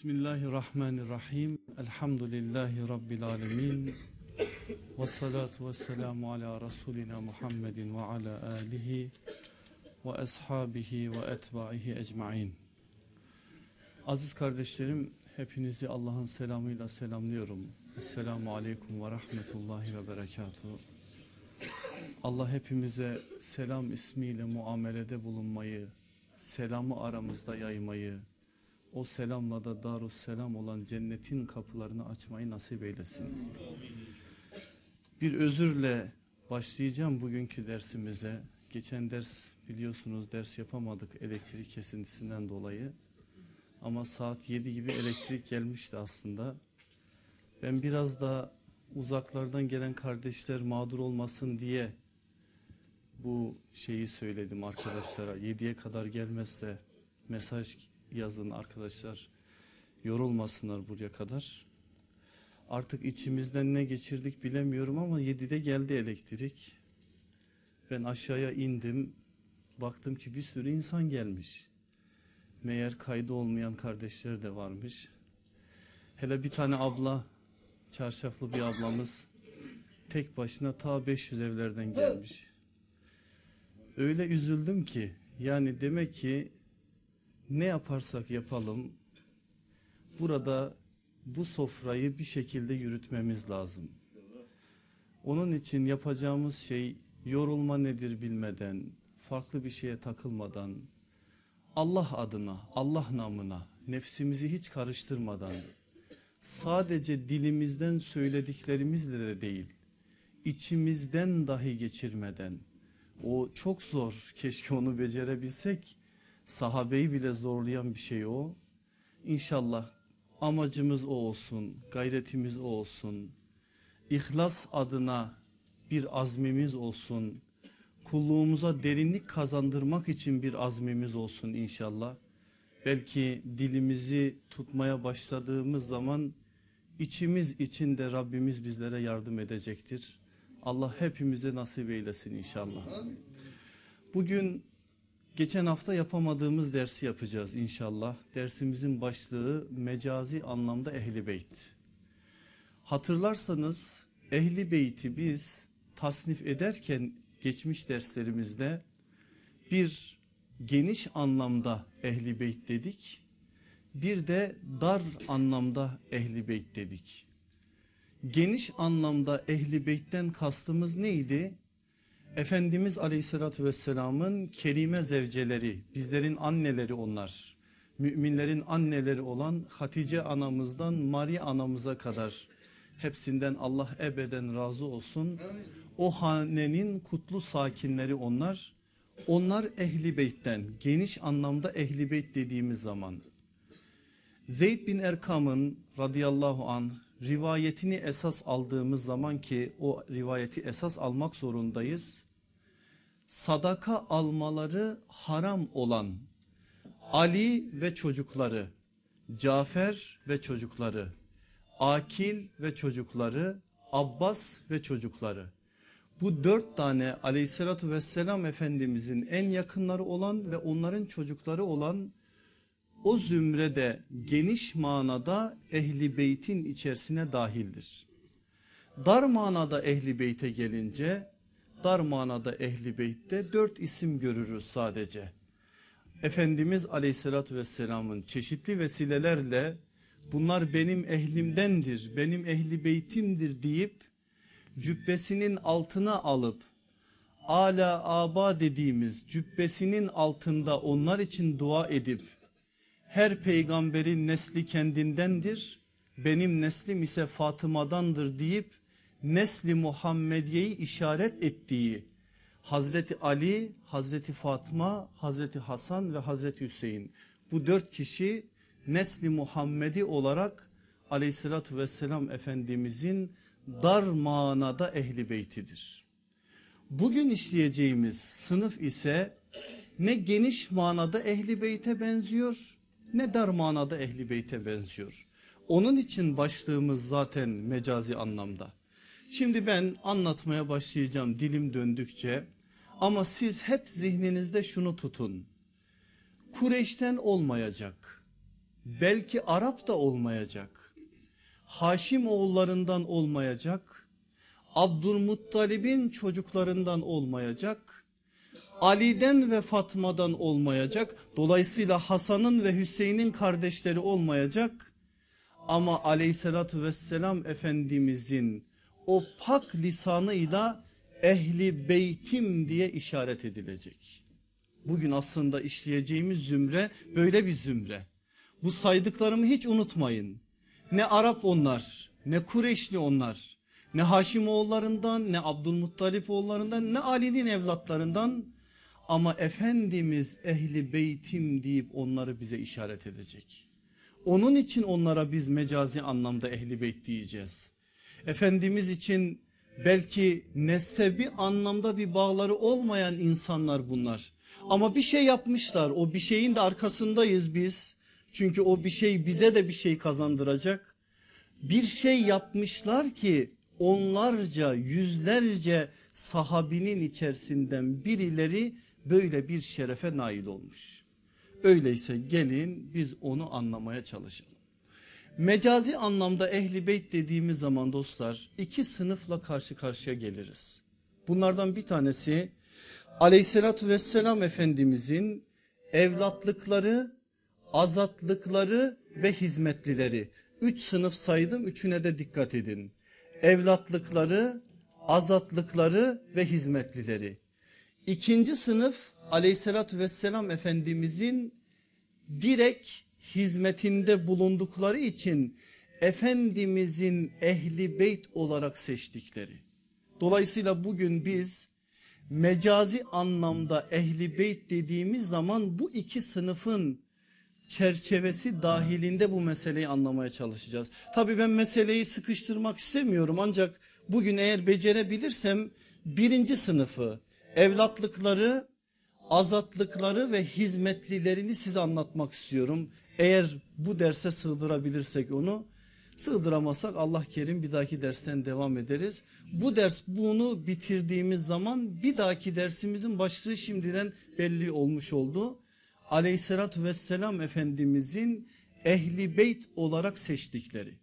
Bismillahirrahmanirrahim. Elhamdülillahi Rabbil alemin. Ve salatu ve selamu ala Resulina Muhammedin ve ala alihi ve ashabihi ve etbaihi ecmain. Aziz kardeşlerim, hepinizi Allah'ın selamıyla selamlıyorum. Esselamu aleyküm ve rahmetullahi ve berekatuhu. Allah hepimize selam ismiyle muamelede bulunmayı, selamı aramızda yaymayı, o selamla da darus selam olan cennetin kapılarını açmayı nasip eylesin. Bir özürle başlayacağım bugünkü dersimize. Geçen ders biliyorsunuz ders yapamadık elektrik kesintisinden dolayı. Ama saat 7 gibi elektrik gelmişti aslında. Ben biraz da uzaklardan gelen kardeşler mağdur olmasın diye bu şeyi söyledim arkadaşlara. 7'ye kadar gelmezse mesaj yazın arkadaşlar. Yorulmasınlar buraya kadar. Artık içimizden ne geçirdik bilemiyorum ama 7'de geldi elektrik. Ben aşağıya indim. Baktım ki bir sürü insan gelmiş. Meğer kaydı olmayan kardeşler de varmış. Hele bir tane abla, çarşaflı bir ablamız tek başına ta 500 evlerden gelmiş. Öyle üzüldüm ki yani demek ki ne yaparsak yapalım burada bu sofrayı bir şekilde yürütmemiz lazım. Onun için yapacağımız şey yorulma nedir bilmeden, farklı bir şeye takılmadan, Allah adına, Allah namına, nefsimizi hiç karıştırmadan, sadece dilimizden söylediklerimizle de değil, içimizden dahi geçirmeden, o çok zor, keşke onu becerebilsek, sahabeyi bile zorlayan bir şey o. İnşallah amacımız o olsun, gayretimiz o olsun. İhlas adına bir azmimiz olsun. Kulluğumuza derinlik kazandırmak için bir azmimiz olsun inşallah. Belki dilimizi tutmaya başladığımız zaman içimiz içinde Rabbimiz bizlere yardım edecektir. Allah hepimize nasip eylesin inşallah. Bugün Geçen hafta yapamadığımız dersi yapacağız inşallah. Dersimizin başlığı mecazi anlamda ehli beyt. Hatırlarsanız ehli beyti biz tasnif ederken geçmiş derslerimizde bir geniş anlamda ehli beyt dedik. Bir de dar anlamda ehli beyt dedik. Geniş anlamda ehli beytten kastımız neydi? Efendimiz Aleyhisselatü Vesselam'ın kerime zevceleri, bizlerin anneleri onlar. Müminlerin anneleri olan Hatice anamızdan Maria anamıza kadar hepsinden Allah ebeden razı olsun. O hanenin kutlu sakinleri onlar. Onlar ehli beytten geniş anlamda ehli beyt dediğimiz zaman. Zeyd bin Erkam'ın radıyallahu anh rivayetini esas aldığımız zaman ki o rivayeti esas almak zorundayız. Sadaka almaları haram olan Ali ve çocukları, Cafer ve çocukları, Akil ve çocukları, Abbas ve çocukları. Bu dört tane aleyhissalatü vesselam efendimizin en yakınları olan ve onların çocukları olan o zümrede geniş manada ehli beytin içerisine dahildir. Dar manada ehli beyte gelince dar manada ehli beytte dört isim görürüz sadece. Efendimiz aleyhissalatü vesselamın çeşitli vesilelerle bunlar benim ehlimdendir, benim ehli beytimdir deyip cübbesinin altına alıp ala aba dediğimiz cübbesinin altında onlar için dua edip her peygamberin nesli kendindendir, benim neslim ise Fatıma'dandır deyip nesli Muhammediye'yi işaret ettiği Hazreti Ali, Hazreti Fatma, Hazreti Hasan ve Hazreti Hüseyin bu dört kişi nesli Muhammedi olarak aleyhissalatü vesselam Efendimizin dar manada ehli beytidir. Bugün işleyeceğimiz sınıf ise ne geniş manada ehli beyte benziyor ne dar manada ehli beyte benziyor. Onun için başlığımız zaten mecazi anlamda. Şimdi ben anlatmaya başlayacağım dilim döndükçe ama siz hep zihninizde şunu tutun. Kureyş'ten olmayacak. belki Arap da olmayacak. Haşim oğullarından olmayacak. Abdülmuttalib'in çocuklarından olmayacak. Ali'den ve Fatma'dan olmayacak. Dolayısıyla Hasan'ın ve Hüseyin'in kardeşleri olmayacak. Ama aleyhissalatü vesselam Efendimizin o pak lisanıyla ehli beytim diye işaret edilecek. Bugün aslında işleyeceğimiz zümre böyle bir zümre. Bu saydıklarımı hiç unutmayın. Ne Arap onlar, ne Kureyşli onlar, ne Haşim oğullarından, ne Abdülmuttalip oğullarından, ne Ali'nin evlatlarından. Ama Efendimiz ehli beytim deyip onları bize işaret edecek. Onun için onlara biz mecazi anlamda ehli beyt diyeceğiz. Efendimiz için belki nesebi anlamda bir bağları olmayan insanlar bunlar. Ama bir şey yapmışlar o bir şeyin de arkasındayız biz. Çünkü o bir şey bize de bir şey kazandıracak. Bir şey yapmışlar ki onlarca yüzlerce sahabinin içerisinden birileri böyle bir şerefe nail olmuş. Öyleyse gelin biz onu anlamaya çalışalım. Mecazi anlamda ehli beyt dediğimiz zaman dostlar iki sınıfla karşı karşıya geliriz. Bunlardan bir tanesi aleyhissalatü vesselam efendimizin evlatlıkları, azatlıkları ve hizmetlileri. Üç sınıf saydım üçüne de dikkat edin. Evlatlıkları, azatlıkları ve hizmetlileri. İkinci sınıf aleyhissalatü vesselam efendimizin direkt hizmetinde bulundukları için Efendimizin ehli beyt olarak seçtikleri. Dolayısıyla bugün biz mecazi anlamda ehli beyt dediğimiz zaman bu iki sınıfın çerçevesi dahilinde bu meseleyi anlamaya çalışacağız. Tabii ben meseleyi sıkıştırmak istemiyorum ancak bugün eğer becerebilirsem birinci sınıfı evlatlıkları, azatlıkları ve hizmetlilerini size anlatmak istiyorum. Eğer bu derse sığdırabilirsek onu sığdıramazsak Allah kerim bir dahaki dersten devam ederiz. Bu ders bunu bitirdiğimiz zaman bir dahaki dersimizin başlığı şimdiden belli olmuş oldu. Aleyhissalatü vesselam Efendimizin ehli beyt olarak seçtikleri.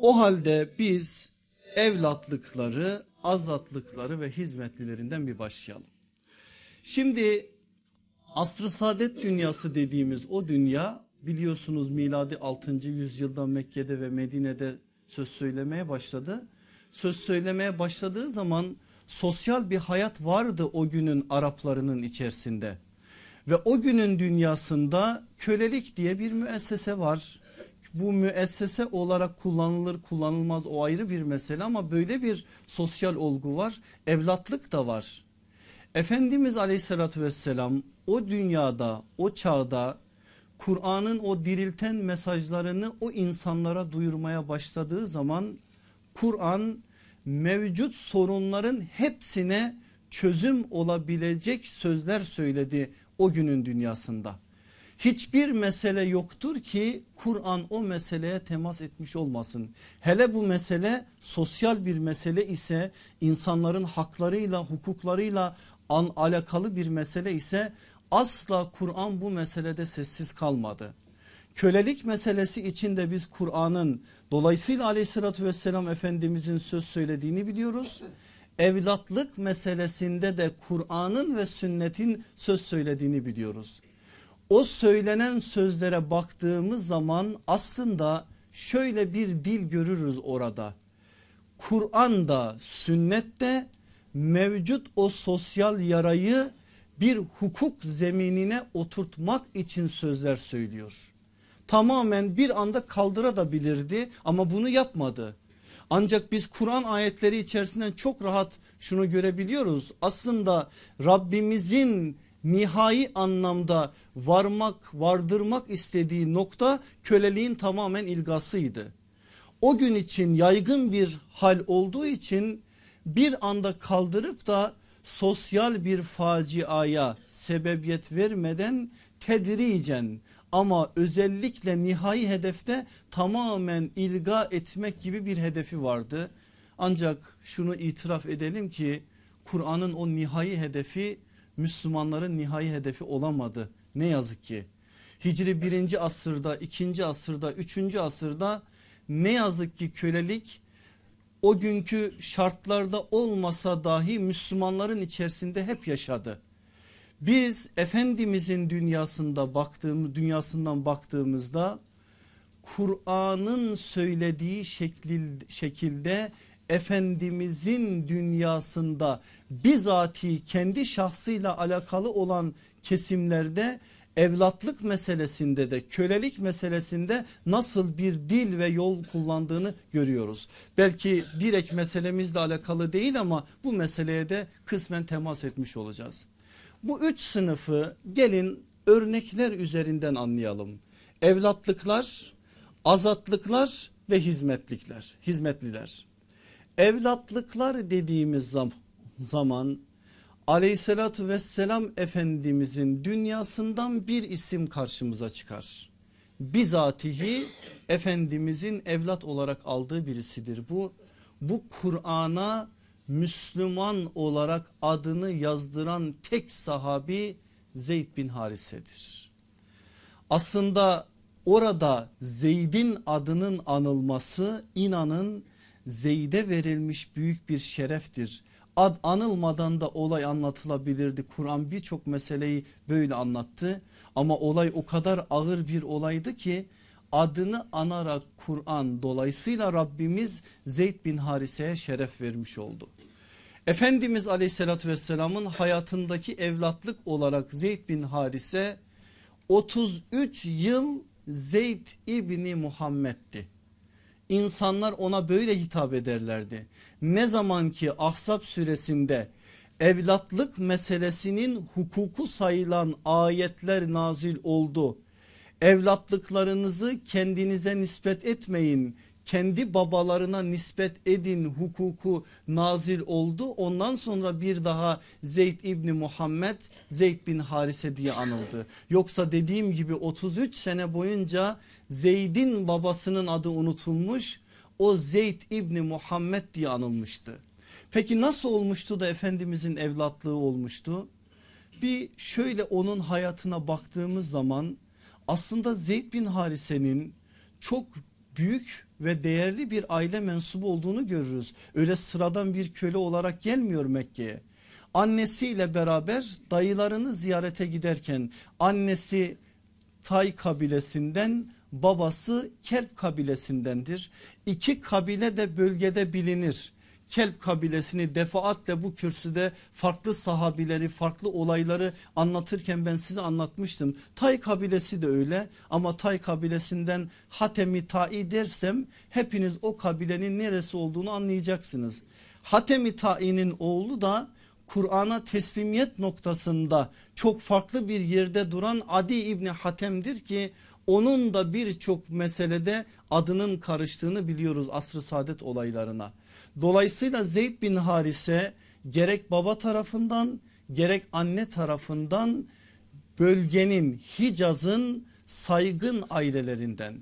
O halde biz evlatlıkları, azatlıkları ve hizmetlilerinden bir başlayalım. Şimdi asr-ı saadet dünyası dediğimiz o dünya biliyorsunuz miladi 6. yüzyılda Mekke'de ve Medine'de söz söylemeye başladı. Söz söylemeye başladığı zaman sosyal bir hayat vardı o günün Araplarının içerisinde. Ve o günün dünyasında kölelik diye bir müessese var. Bu müessese olarak kullanılır kullanılmaz o ayrı bir mesele ama böyle bir sosyal olgu var. Evlatlık da var. Efendimiz aleyhissalatü vesselam o dünyada o çağda Kur'an'ın o dirilten mesajlarını o insanlara duyurmaya başladığı zaman Kur'an mevcut sorunların hepsine çözüm olabilecek sözler söyledi o günün dünyasında. Hiçbir mesele yoktur ki Kur'an o meseleye temas etmiş olmasın. Hele bu mesele sosyal bir mesele ise insanların haklarıyla hukuklarıyla an alakalı bir mesele ise asla Kur'an bu meselede sessiz kalmadı. Kölelik meselesi içinde biz Kur'an'ın dolayısıyla aleyhissalatü vesselam Efendimizin söz söylediğini biliyoruz. Evlatlık meselesinde de Kur'an'ın ve sünnetin söz söylediğini biliyoruz. O söylenen sözlere baktığımız zaman aslında şöyle bir dil görürüz orada. Kur'an'da sünnette mevcut o sosyal yarayı bir hukuk zeminine oturtmak için sözler söylüyor. Tamamen bir anda kaldırabilirdi ama bunu yapmadı. Ancak biz Kur'an ayetleri içerisinden çok rahat şunu görebiliyoruz. Aslında Rabbimizin nihai anlamda varmak vardırmak istediği nokta köleliğin tamamen ilgasıydı. O gün için yaygın bir hal olduğu için bir anda kaldırıp da sosyal bir faciaya sebebiyet vermeden tedricen ama özellikle nihai hedefte tamamen ilga etmek gibi bir hedefi vardı. Ancak şunu itiraf edelim ki Kur'an'ın o nihai hedefi Müslümanların nihai hedefi olamadı. Ne yazık ki Hicri birinci asırda, ikinci asırda, üçüncü asırda ne yazık ki kölelik o günkü şartlarda olmasa dahi Müslümanların içerisinde hep yaşadı. Biz Efendimizin dünyasında baktığımız dünyasından baktığımızda Kur'an'ın söylediği şekil, şekilde Efendimizin dünyasında bizatihi kendi şahsıyla alakalı olan kesimlerde evlatlık meselesinde de kölelik meselesinde nasıl bir dil ve yol kullandığını görüyoruz. Belki direkt meselemizle alakalı değil ama bu meseleye de kısmen temas etmiş olacağız. Bu üç sınıfı gelin örnekler üzerinden anlayalım. Evlatlıklar, azatlıklar ve hizmetlikler, hizmetliler. Evlatlıklar dediğimiz zaman aleyhissalatü vesselam efendimizin dünyasından bir isim karşımıza çıkar. Bizatihi efendimizin evlat olarak aldığı birisidir. Bu bu Kur'an'a Müslüman olarak adını yazdıran tek sahabi Zeyd bin Harise'dir. Aslında orada Zeyd'in adının anılması inanın Zeyd'e verilmiş büyük bir şereftir. Ad anılmadan da olay anlatılabilirdi. Kur'an birçok meseleyi böyle anlattı. Ama olay o kadar ağır bir olaydı ki adını anarak Kur'an dolayısıyla Rabbimiz Zeyd bin Harise'ye şeref vermiş oldu. Efendimiz aleyhissalatü vesselamın hayatındaki evlatlık olarak Zeyd bin Harise 33 yıl Zeyd İbni Muhammed'di. İnsanlar ona böyle hitap ederlerdi. Ne zaman ki Ahzab suresinde evlatlık meselesinin hukuku sayılan ayetler nazil oldu. Evlatlıklarınızı kendinize nispet etmeyin kendi babalarına nispet edin hukuku nazil oldu. Ondan sonra bir daha Zeyd İbni Muhammed Zeyd bin Harise diye anıldı. Yoksa dediğim gibi 33 sene boyunca Zeyd'in babasının adı unutulmuş. O Zeyd İbni Muhammed diye anılmıştı. Peki nasıl olmuştu da Efendimizin evlatlığı olmuştu? Bir şöyle onun hayatına baktığımız zaman aslında Zeyd bin Harise'nin çok büyük ve değerli bir aile mensubu olduğunu görürüz. Öyle sıradan bir köle olarak gelmiyor Mekke'ye. Annesiyle beraber dayılarını ziyarete giderken annesi Tay kabilesinden babası Kelp kabilesindendir. İki kabile de bölgede bilinir. Kelp kabilesini defaatle bu kürsüde farklı sahabileri farklı olayları anlatırken ben size anlatmıştım. Tay kabilesi de öyle ama Tay kabilesinden Hatemi Tai dersem hepiniz o kabilenin neresi olduğunu anlayacaksınız. Hatemi Tai'nin oğlu da Kur'an'a teslimiyet noktasında çok farklı bir yerde duran Adi İbni Hatem'dir ki onun da birçok meselede adının karıştığını biliyoruz asr-ı saadet olaylarına. Dolayısıyla Zeyd bin Harise gerek baba tarafından gerek anne tarafından bölgenin Hicaz'ın saygın ailelerinden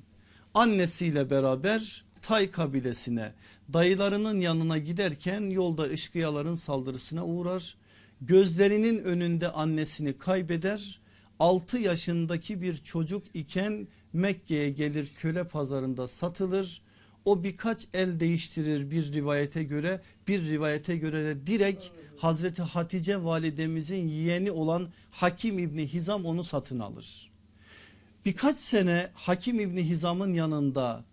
annesiyle beraber Tay kabilesine dayılarının yanına giderken yolda ışkıyaların saldırısına uğrar. Gözlerinin önünde annesini kaybeder. 6 yaşındaki bir çocuk iken Mekke'ye gelir köle pazarında satılır o birkaç el değiştirir bir rivayete göre bir rivayete göre de direkt Hazreti Hatice validemizin yeğeni olan Hakim İbni Hizam onu satın alır. Birkaç sene Hakim İbni Hizam'ın yanında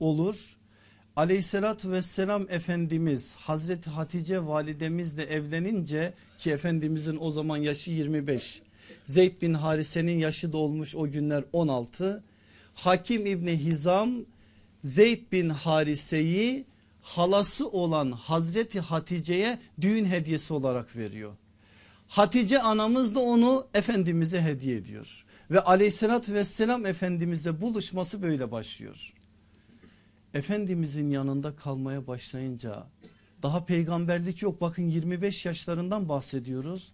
olur. Aleyhissalatü vesselam Efendimiz Hazreti Hatice validemizle evlenince ki Efendimizin o zaman yaşı 25 Zeyd bin Harise'nin yaşı dolmuş o günler 16 Hakim İbni Hizam Zeyd bin Harise'yi halası olan Hazreti Hatice'ye düğün hediyesi olarak veriyor. Hatice anamız da onu Efendimiz'e hediye ediyor. Ve aleyhissalatü vesselam Efendimiz'e buluşması böyle başlıyor. Efendimizin yanında kalmaya başlayınca daha peygamberlik yok bakın 25 yaşlarından bahsediyoruz.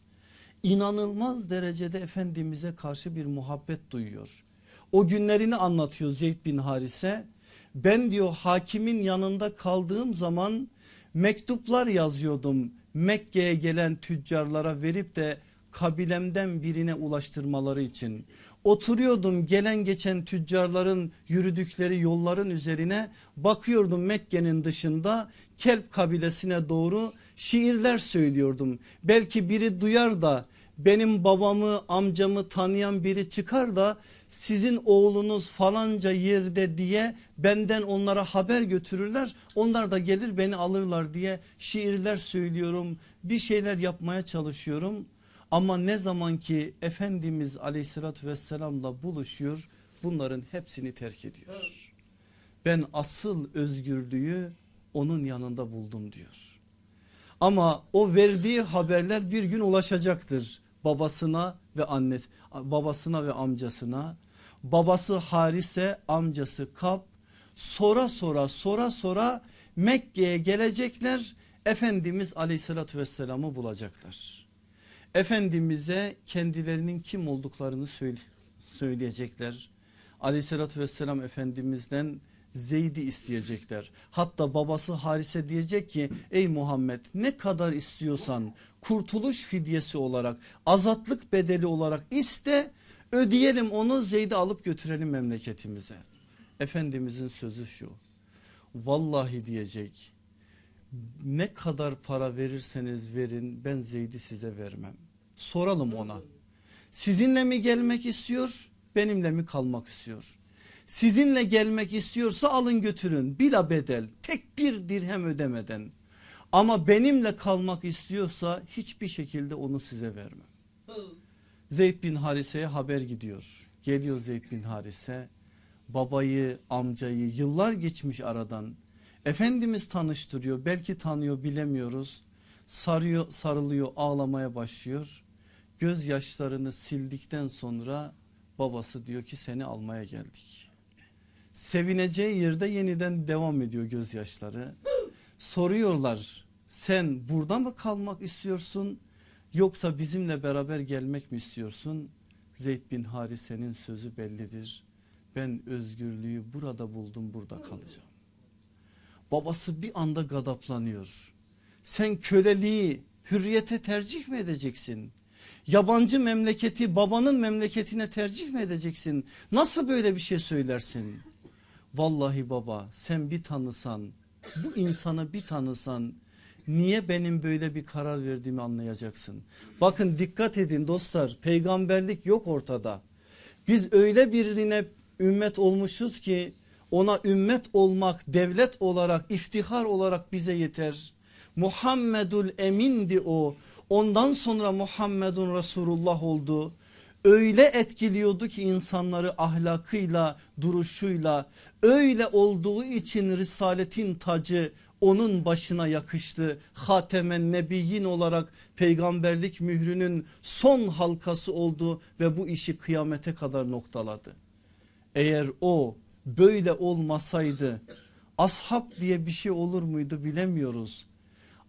İnanılmaz derecede Efendimiz'e karşı bir muhabbet duyuyor. O günlerini anlatıyor Zeyd bin Harise ben diyor hakimin yanında kaldığım zaman mektuplar yazıyordum Mekke'ye gelen tüccarlara verip de kabilemden birine ulaştırmaları için. Oturuyordum gelen geçen tüccarların yürüdükleri yolların üzerine bakıyordum Mekke'nin dışında Kelp kabilesine doğru şiirler söylüyordum. Belki biri duyar da benim babamı amcamı tanıyan biri çıkar da sizin oğlunuz falanca yerde diye benden onlara haber götürürler. Onlar da gelir beni alırlar diye şiirler söylüyorum bir şeyler yapmaya çalışıyorum. Ama ne zaman ki Efendimiz aleyhissalatü vesselamla buluşuyor bunların hepsini terk ediyor. Ben asıl özgürlüğü onun yanında buldum diyor. Ama o verdiği haberler bir gün ulaşacaktır babasına ve annesi babasına ve amcasına. Babası Harise amcası Kap sonra sonra sonra sonra Mekke'ye gelecekler Efendimiz aleyhissalatü vesselam'ı bulacaklar. Efendimiz'e kendilerinin kim olduklarını söyle, söyleyecekler. Aleyhissalatü vesselam Efendimiz'den Zeyd'i isteyecekler. Hatta babası Harise diyecek ki ey Muhammed ne kadar istiyorsan kurtuluş fidyesi olarak azatlık bedeli olarak iste ödeyelim onu Zeyd'i alıp götürelim memleketimize. Efendimizin sözü şu vallahi diyecek ne kadar para verirseniz verin ben Zeyd'i size vermem. Soralım ona sizinle mi gelmek istiyor benimle mi kalmak istiyor? Sizinle gelmek istiyorsa alın götürün bila bedel tek bir dirhem ödemeden. Ama benimle kalmak istiyorsa hiçbir şekilde onu size vermem. Zeyd bin Harise'ye haber gidiyor. Geliyor Zeyd bin Harise babayı amcayı yıllar geçmiş aradan. Efendimiz tanıştırıyor belki tanıyor bilemiyoruz. Sarıyor sarılıyor ağlamaya başlıyor. Gözyaşlarını sildikten sonra babası diyor ki seni almaya geldik. Sevineceği yerde yeniden devam ediyor gözyaşları. Soruyorlar sen burada mı kalmak istiyorsun yoksa bizimle beraber gelmek mi istiyorsun? Zeyd bin Harise'nin sözü bellidir. Ben özgürlüğü burada buldum burada kalacağım. Babası bir anda gadaplanıyor. Sen köleliği hürriyete tercih mi edeceksin? Yabancı memleketi babanın memleketine tercih mi edeceksin? Nasıl böyle bir şey söylersin? Vallahi baba sen bir tanısan bu insanı bir tanısan niye benim böyle bir karar verdiğimi anlayacaksın. Bakın dikkat edin dostlar peygamberlik yok ortada. Biz öyle birine ümmet olmuşuz ki ona ümmet olmak devlet olarak iftihar olarak bize yeter. Muhammedul emindi o ondan sonra Muhammedun Resulullah oldu öyle etkiliyordu ki insanları ahlakıyla duruşuyla öyle olduğu için risaletin tacı onun başına yakıştı. Hatemen Nebiyyin olarak peygamberlik mührünün son halkası oldu ve bu işi kıyamete kadar noktaladı. Eğer o böyle olmasaydı ashab diye bir şey olur muydu bilemiyoruz.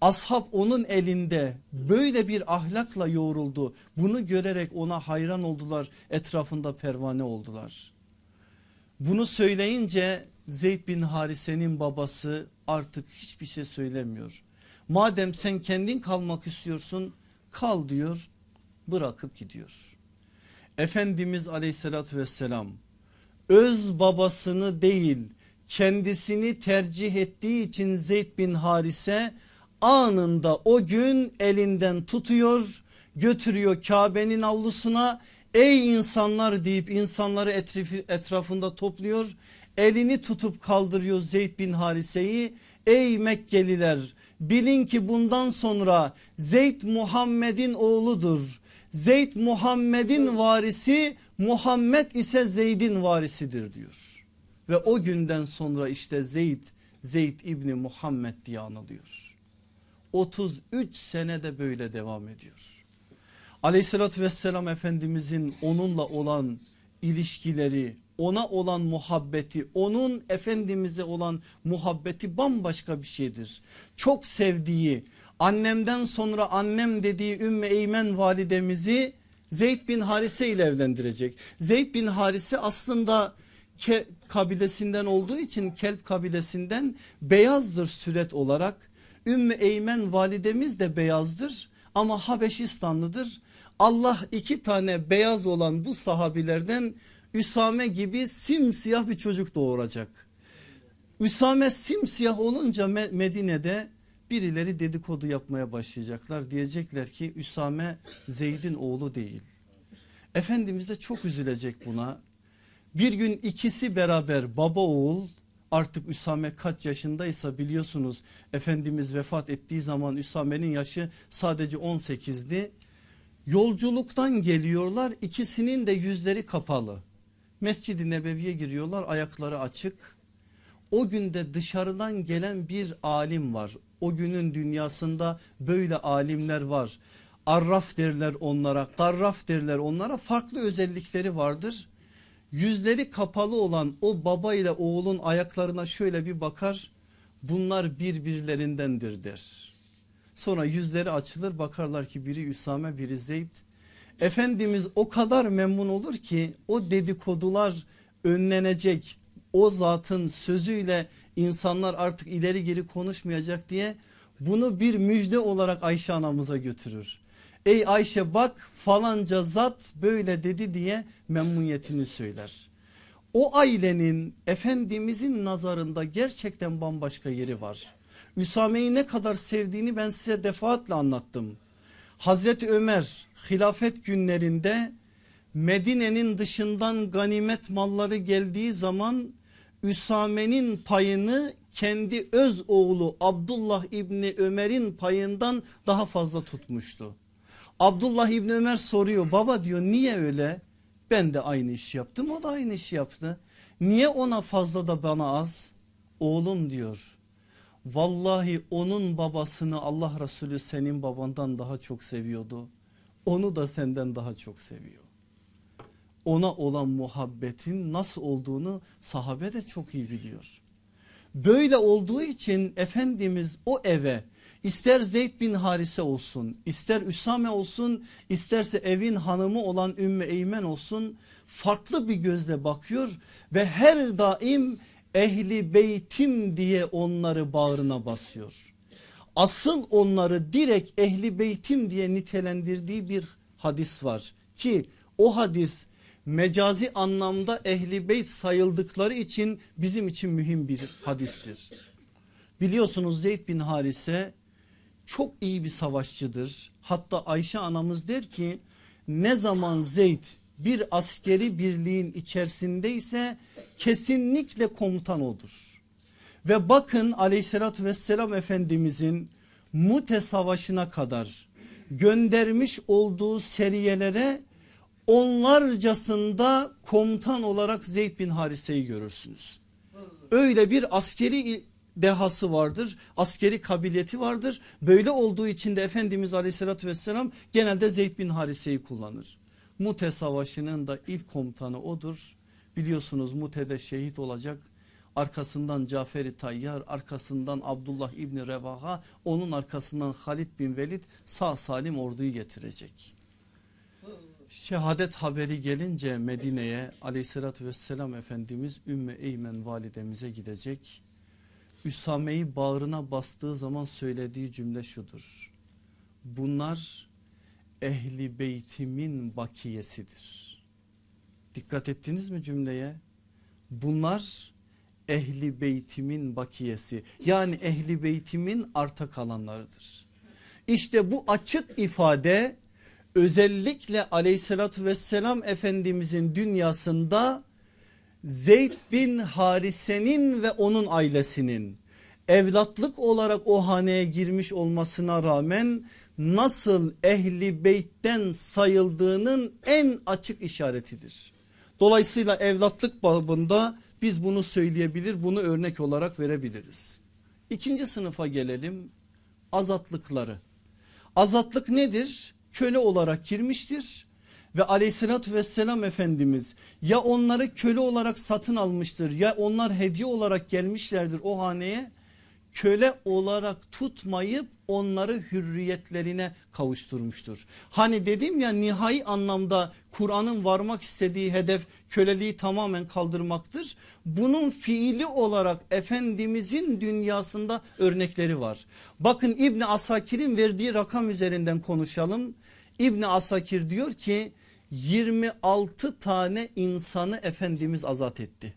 Ashab onun elinde böyle bir ahlakla yoğruldu. Bunu görerek ona hayran oldular etrafında pervane oldular. Bunu söyleyince Zeyd bin Harise'nin babası artık hiçbir şey söylemiyor. Madem sen kendin kalmak istiyorsun kal diyor bırakıp gidiyor. Efendimiz aleyhissalatü vesselam öz babasını değil kendisini tercih ettiği için Zeyd bin Harise anında o gün elinden tutuyor götürüyor Kabe'nin avlusuna. Ey insanlar deyip insanları etrafında topluyor. Elini tutup kaldırıyor Zeyd bin Harise'yi. Ey Mekkeliler bilin ki bundan sonra Zeyd Muhammed'in oğludur. Zeyd Muhammed'in varisi Muhammed ise Zeyd'in varisidir diyor. Ve o günden sonra işte Zeyd Zeyd İbni Muhammed diye anılıyor. 33 senede böyle devam ediyor. Aleyhissalatü vesselam Efendimizin onunla olan ilişkileri ona olan muhabbeti onun Efendimiz'e olan muhabbeti bambaşka bir şeydir. Çok sevdiği annemden sonra annem dediği Ümmü Eymen validemizi Zeyd bin Harise ile evlendirecek. Zeyd bin Harise aslında kabilesinden olduğu için Kelp kabilesinden beyazdır süret olarak Ümmü Eymen validemiz de beyazdır ama Habeşistanlıdır. Allah iki tane beyaz olan bu sahabilerden Üsame gibi simsiyah bir çocuk doğuracak. Üsame simsiyah olunca Medine'de birileri dedikodu yapmaya başlayacaklar. Diyecekler ki Üsame Zeyd'in oğlu değil. Efendimiz de çok üzülecek buna. Bir gün ikisi beraber baba oğul artık Üsame kaç yaşındaysa biliyorsunuz Efendimiz vefat ettiği zaman Üsame'nin yaşı sadece 18'di. Yolculuktan geliyorlar ikisinin de yüzleri kapalı. Mescid-i Nebevi'ye giriyorlar ayakları açık. O günde dışarıdan gelen bir alim var. O günün dünyasında böyle alimler var. Arraf derler onlara, karraf derler onlara farklı özellikleri vardır. Yüzleri kapalı olan o baba ile oğulun ayaklarına şöyle bir bakar. Bunlar birbirlerindendir der. Sonra yüzleri açılır bakarlar ki biri Üsame biri Zeyd. Efendimiz o kadar memnun olur ki o dedikodular önlenecek. O zatın sözüyle insanlar artık ileri geri konuşmayacak diye bunu bir müjde olarak Ayşe anamıza götürür. Ey Ayşe bak falanca zat böyle dedi diye memnuniyetini söyler. O ailenin Efendimizin nazarında gerçekten bambaşka yeri var. Üsame'yi ne kadar sevdiğini ben size defaatle anlattım. Hazreti Ömer hilafet günlerinde Medine'nin dışından ganimet malları geldiği zaman Üsame'nin payını kendi öz oğlu Abdullah İbni Ömer'in payından daha fazla tutmuştu. Abdullah İbni Ömer soruyor baba diyor niye öyle? Ben de aynı iş yaptım o da aynı iş yaptı. Niye ona fazla da bana az? Oğlum diyor Vallahi onun babasını Allah Resulü senin babandan daha çok seviyordu. Onu da senden daha çok seviyor. Ona olan muhabbetin nasıl olduğunu sahabe de çok iyi biliyor. Böyle olduğu için Efendimiz o eve ister Zeyd bin Harise olsun ister Üsame olsun isterse evin hanımı olan Ümmü Eymen olsun farklı bir gözle bakıyor ve her daim ehli beytim diye onları bağrına basıyor. Asıl onları direkt ehli beytim diye nitelendirdiği bir hadis var ki o hadis mecazi anlamda ehli beyt sayıldıkları için bizim için mühim bir hadistir. Biliyorsunuz Zeyd bin Harise çok iyi bir savaşçıdır. Hatta Ayşe anamız der ki ne zaman Zeyd bir askeri birliğin içerisindeyse kesinlikle komutan odur. Ve bakın aleyhissalatü vesselam efendimizin Mute savaşına kadar göndermiş olduğu seriyelere onlarcasında komutan olarak Zeyd bin Harise'yi görürsünüz. Öyle bir askeri dehası vardır askeri kabiliyeti vardır böyle olduğu için de Efendimiz aleyhissalatü vesselam genelde Zeyd bin Harise'yi kullanır. Mute savaşının da ilk komutanı odur biliyorsunuz Mute'de şehit olacak arkasından Caferi Tayyar arkasından Abdullah İbni Revaha onun arkasından Halid bin Velid sağ salim orduyu getirecek. Şehadet haberi gelince Medine'ye aleyhissalatü vesselam Efendimiz Ümmü Eymen validemize gidecek. Üsame'yi bağrına bastığı zaman söylediği cümle şudur. Bunlar ehli beytimin bakiyesidir. Dikkat ettiniz mi cümleye? Bunlar ehli beytimin bakiyesi yani ehli beytimin arta kalanlarıdır. İşte bu açık ifade özellikle aleyhissalatü vesselam efendimizin dünyasında Zeyd bin Harise'nin ve onun ailesinin evlatlık olarak o haneye girmiş olmasına rağmen nasıl ehli beytten sayıldığının en açık işaretidir. Dolayısıyla evlatlık babında biz bunu söyleyebilir bunu örnek olarak verebiliriz. İkinci sınıfa gelelim azatlıkları. Azatlık nedir? Köle olarak girmiştir ve aleyhissalatü vesselam Efendimiz ya onları köle olarak satın almıştır ya onlar hediye olarak gelmişlerdir o haneye köle olarak tutmayıp onları hürriyetlerine kavuşturmuştur. Hani dedim ya nihai anlamda Kur'an'ın varmak istediği hedef köleliği tamamen kaldırmaktır. Bunun fiili olarak Efendimizin dünyasında örnekleri var. Bakın İbni Asakir'in verdiği rakam üzerinden konuşalım. İbni Asakir diyor ki 26 tane insanı Efendimiz azat etti.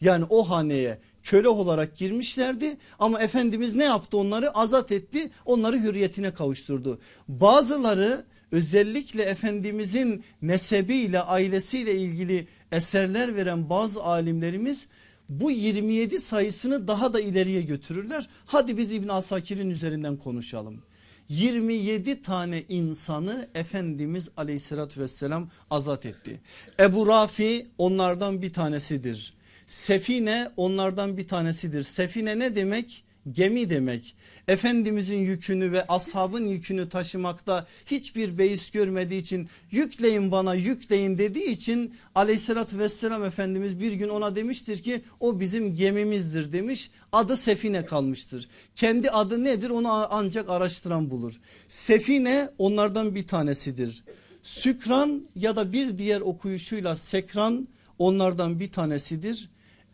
Yani o haneye köle olarak girmişlerdi ama Efendimiz ne yaptı onları azat etti onları hürriyetine kavuşturdu. Bazıları özellikle Efendimizin nesebiyle ailesiyle ilgili eserler veren bazı alimlerimiz bu 27 sayısını daha da ileriye götürürler. Hadi biz İbn Asakir'in üzerinden konuşalım. 27 tane insanı Efendimiz aleyhissalatü vesselam azat etti. Ebu Rafi onlardan bir tanesidir. Sefine onlardan bir tanesidir. Sefine ne demek? Gemi demek. Efendimizin yükünü ve ashabın yükünü taşımakta hiçbir beis görmediği için yükleyin bana yükleyin dediği için aleyhissalatü vesselam Efendimiz bir gün ona demiştir ki o bizim gemimizdir demiş adı Sefine kalmıştır. Kendi adı nedir onu ancak araştıran bulur. Sefine onlardan bir tanesidir. Sükran ya da bir diğer okuyuşuyla Sekran onlardan bir tanesidir.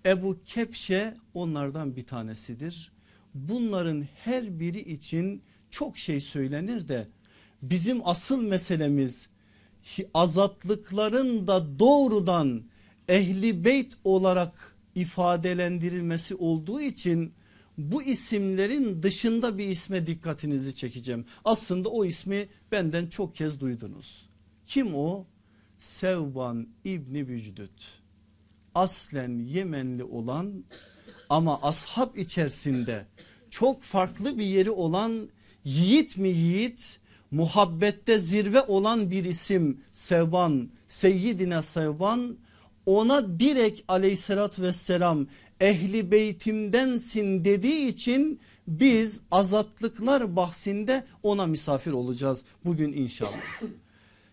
Ebu Kepşe onlardan bir tanesidir. Bunların her biri için çok şey söylenir de bizim asıl meselemiz azatlıkların da doğrudan ehli beyt olarak ifadelendirilmesi olduğu için bu isimlerin dışında bir isme dikkatinizi çekeceğim. Aslında o ismi benden çok kez duydunuz. Kim o? Sevban İbni Bücdüt aslen Yemenli olan ama ashab içerisinde çok farklı bir yeri olan yiğit mi yiğit muhabbette zirve olan bir isim Sevban Seyyidine Sevban ona direkt aleyhissalatü vesselam ehli beytimdensin dediği için biz azatlıklar bahsinde ona misafir olacağız bugün inşallah.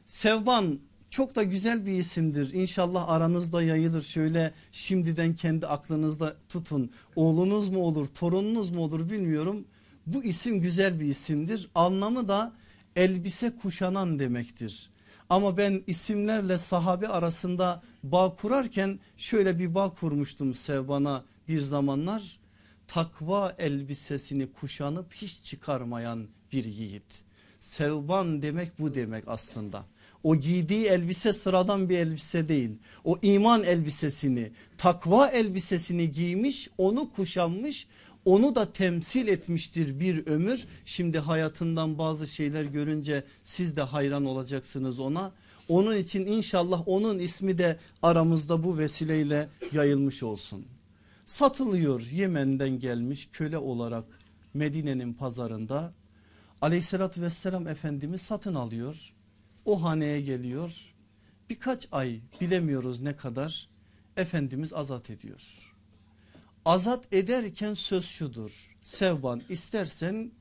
Sevban çok da güzel bir isimdir. İnşallah aranızda yayılır. Şöyle şimdiden kendi aklınızda tutun. Oğlunuz mu olur, torununuz mu olur bilmiyorum. Bu isim güzel bir isimdir. Anlamı da elbise kuşanan demektir. Ama ben isimlerle sahabe arasında bağ kurarken şöyle bir bağ kurmuştum Sevban'a bir zamanlar. Takva elbisesini kuşanıp hiç çıkarmayan bir yiğit. Sevban demek bu demek aslında. O giydiği elbise sıradan bir elbise değil. O iman elbisesini takva elbisesini giymiş onu kuşanmış onu da temsil etmiştir bir ömür. Şimdi hayatından bazı şeyler görünce siz de hayran olacaksınız ona. Onun için inşallah onun ismi de aramızda bu vesileyle yayılmış olsun. Satılıyor Yemen'den gelmiş köle olarak Medine'nin pazarında. Aleyhissalatü vesselam Efendimiz satın alıyor o haneye geliyor. Birkaç ay bilemiyoruz ne kadar Efendimiz azat ediyor. Azat ederken söz şudur. Sevban istersen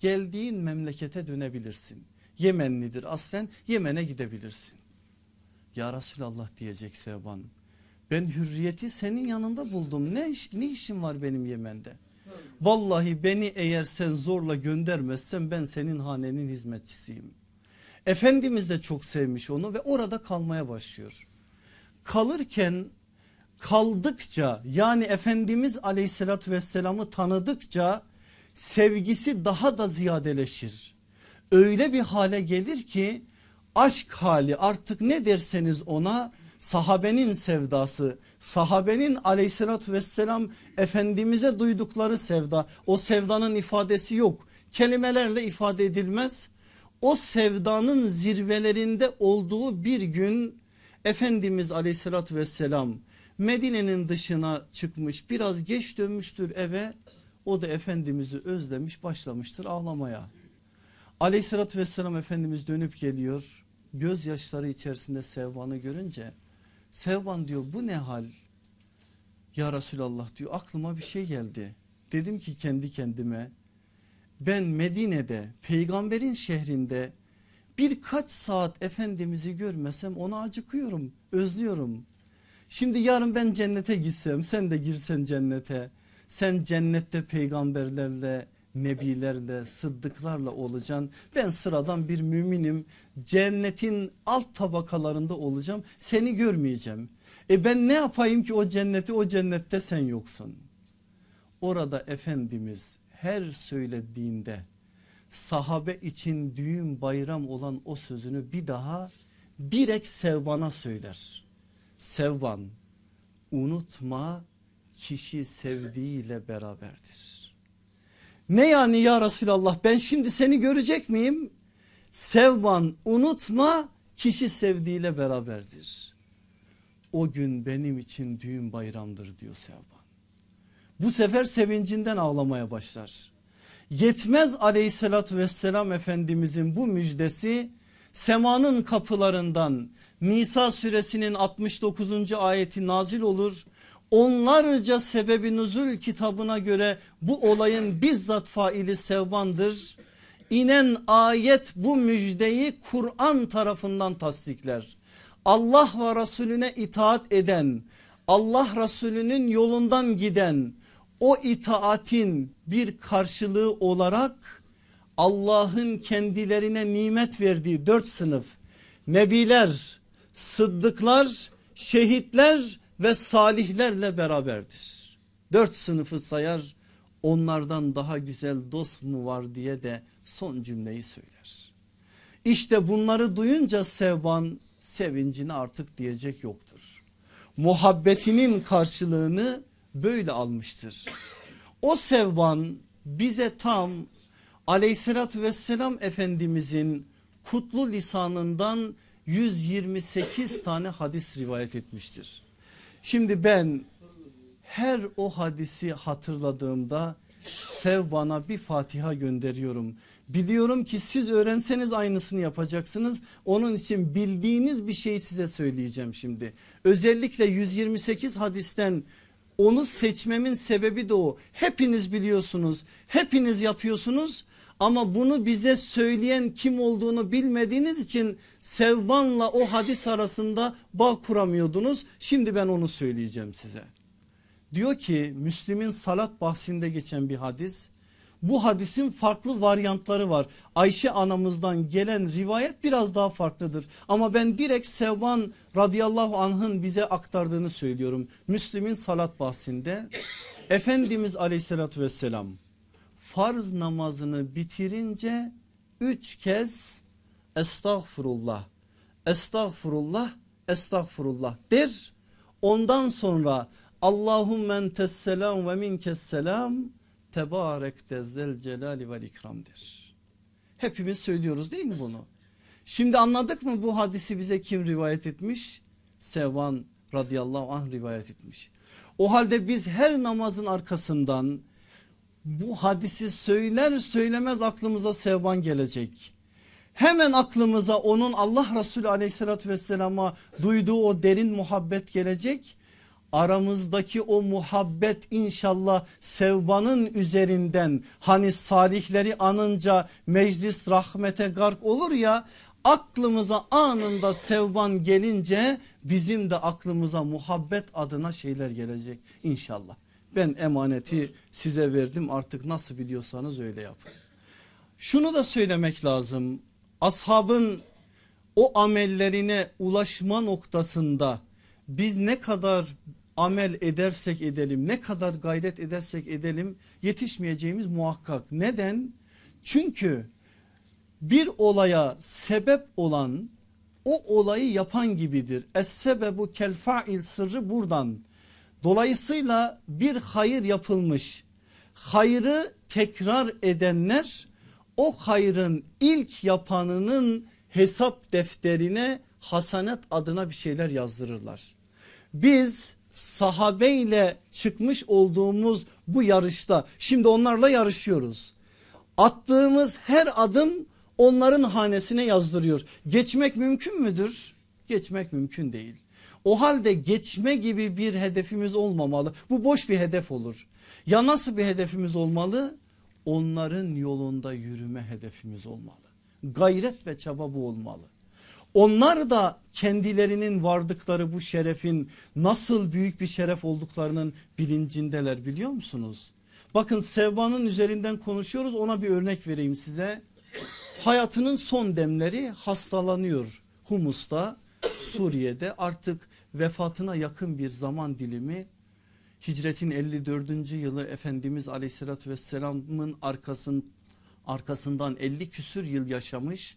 geldiğin memlekete dönebilirsin. Yemenlidir aslen Yemen'e gidebilirsin. Ya Resulallah diyecek Sevban. Ben hürriyeti senin yanında buldum. Ne, iş, ne işim var benim Yemen'de? Vallahi beni eğer sen zorla göndermezsen ben senin hanenin hizmetçisiyim. Efendimiz de çok sevmiş onu ve orada kalmaya başlıyor. Kalırken kaldıkça yani Efendimiz aleyhissalatü vesselamı tanıdıkça sevgisi daha da ziyadeleşir. Öyle bir hale gelir ki aşk hali artık ne derseniz ona sahabenin sevdası sahabenin aleyhissalatü vesselam Efendimiz'e duydukları sevda o sevdanın ifadesi yok kelimelerle ifade edilmez o sevdanın zirvelerinde olduğu bir gün Efendimiz aleyhissalatü vesselam Medine'nin dışına çıkmış biraz geç dönmüştür eve o da Efendimiz'i özlemiş başlamıştır ağlamaya. Aleyhissalatü vesselam Efendimiz dönüp geliyor gözyaşları içerisinde Sevban'ı görünce Sevban diyor bu ne hal ya Resulallah diyor aklıma bir şey geldi. Dedim ki kendi kendime ben Medine'de peygamberin şehrinde birkaç saat Efendimiz'i görmesem ona acıkıyorum özlüyorum. Şimdi yarın ben cennete gitsem sen de girsen cennete sen cennette peygamberlerle nebilerle sıddıklarla olacaksın. Ben sıradan bir müminim cennetin alt tabakalarında olacağım seni görmeyeceğim. E ben ne yapayım ki o cenneti o cennette sen yoksun. Orada Efendimiz her söylediğinde sahabe için düğün bayram olan o sözünü bir daha direkt Sevban'a söyler. Sevban unutma kişi sevdiğiyle beraberdir. Ne yani ya Resulallah ben şimdi seni görecek miyim? Sevban unutma kişi sevdiğiyle beraberdir. O gün benim için düğün bayramdır diyor Sevban. Bu sefer sevincinden ağlamaya başlar. Yetmez aleyhissalatü vesselam efendimizin bu müjdesi semanın kapılarından Nisa suresinin 69. ayeti nazil olur. Onlarca sebebi nüzul kitabına göre bu olayın bizzat faili Sevban'dır. İnen ayet bu müjdeyi Kur'an tarafından tasdikler. Allah ve Resulüne itaat eden, Allah Resulünün yolundan giden o itaatin bir karşılığı olarak Allah'ın kendilerine nimet verdiği dört sınıf nebiler, sıddıklar, şehitler ve salihlerle beraberdir. Dört sınıfı sayar onlardan daha güzel dost mu var diye de son cümleyi söyler. İşte bunları duyunca Sevban sevincini artık diyecek yoktur. Muhabbetinin karşılığını böyle almıştır. O Sevban bize tam aleyhissalatü vesselam efendimizin kutlu lisanından 128 tane hadis rivayet etmiştir. Şimdi ben her o hadisi hatırladığımda sev bana bir Fatiha gönderiyorum. Biliyorum ki siz öğrenseniz aynısını yapacaksınız. Onun için bildiğiniz bir şeyi size söyleyeceğim şimdi. Özellikle 128 hadisten onu seçmemin sebebi de o. Hepiniz biliyorsunuz, hepiniz yapıyorsunuz ama bunu bize söyleyen kim olduğunu bilmediğiniz için Sevban'la o hadis arasında bağ kuramıyordunuz. Şimdi ben onu söyleyeceğim size. Diyor ki Müslim'in salat bahsinde geçen bir hadis. Bu hadisin farklı varyantları var. Ayşe anamızdan gelen rivayet biraz daha farklıdır. Ama ben direkt Sevban radıyallahu anh'ın bize aktardığını söylüyorum. Müslim'in salat bahsinde Efendimiz aleyhissalatü vesselam farz namazını bitirince üç kez estağfurullah, estağfurullah, estağfurullah der. Ondan sonra Allahümme entes selam ve minkes selam tebarek tezzel celali vel ikramdir. Hepimiz söylüyoruz değil mi bunu? Şimdi anladık mı bu hadisi bize kim rivayet etmiş? Sevvan radıyallahu anh rivayet etmiş. O halde biz her namazın arkasından bu hadisi söyler söylemez aklımıza sevban gelecek. Hemen aklımıza onun Allah Resulü aleyhissalatü vesselama duyduğu o derin muhabbet gelecek. Aramızdaki o muhabbet inşallah sevbanın üzerinden hani salihleri anınca meclis rahmete gark olur ya aklımıza anında sevban gelince bizim de aklımıza muhabbet adına şeyler gelecek inşallah. Ben emaneti size verdim artık nasıl biliyorsanız öyle yapın. Şunu da söylemek lazım. Ashabın o amellerine ulaşma noktasında biz ne kadar amel edersek edelim ne kadar gayret edersek edelim yetişmeyeceğimiz muhakkak. Neden? Çünkü bir olaya sebep olan o olayı yapan gibidir. Es sebebu kel fa'il sırrı buradan. Dolayısıyla bir hayır yapılmış. Hayrı tekrar edenler o hayrın ilk yapanının hesap defterine hasanet adına bir şeyler yazdırırlar. Biz sahabeyle çıkmış olduğumuz bu yarışta şimdi onlarla yarışıyoruz. Attığımız her adım onların hanesine yazdırıyor. Geçmek mümkün müdür? Geçmek mümkün değil. O halde geçme gibi bir hedefimiz olmamalı. Bu boş bir hedef olur. Ya nasıl bir hedefimiz olmalı? Onların yolunda yürüme hedefimiz olmalı. Gayret ve çaba bu olmalı. Onlar da kendilerinin vardıkları bu şerefin nasıl büyük bir şeref olduklarının bilincindeler biliyor musunuz? Bakın Sevba'nın üzerinden konuşuyoruz ona bir örnek vereyim size. Hayatının son demleri hastalanıyor Humus'ta Suriye'de artık vefatına yakın bir zaman dilimi hicretin 54. yılı Efendimiz aleyhissalatü vesselamın arkasın, arkasından 50 küsür yıl yaşamış.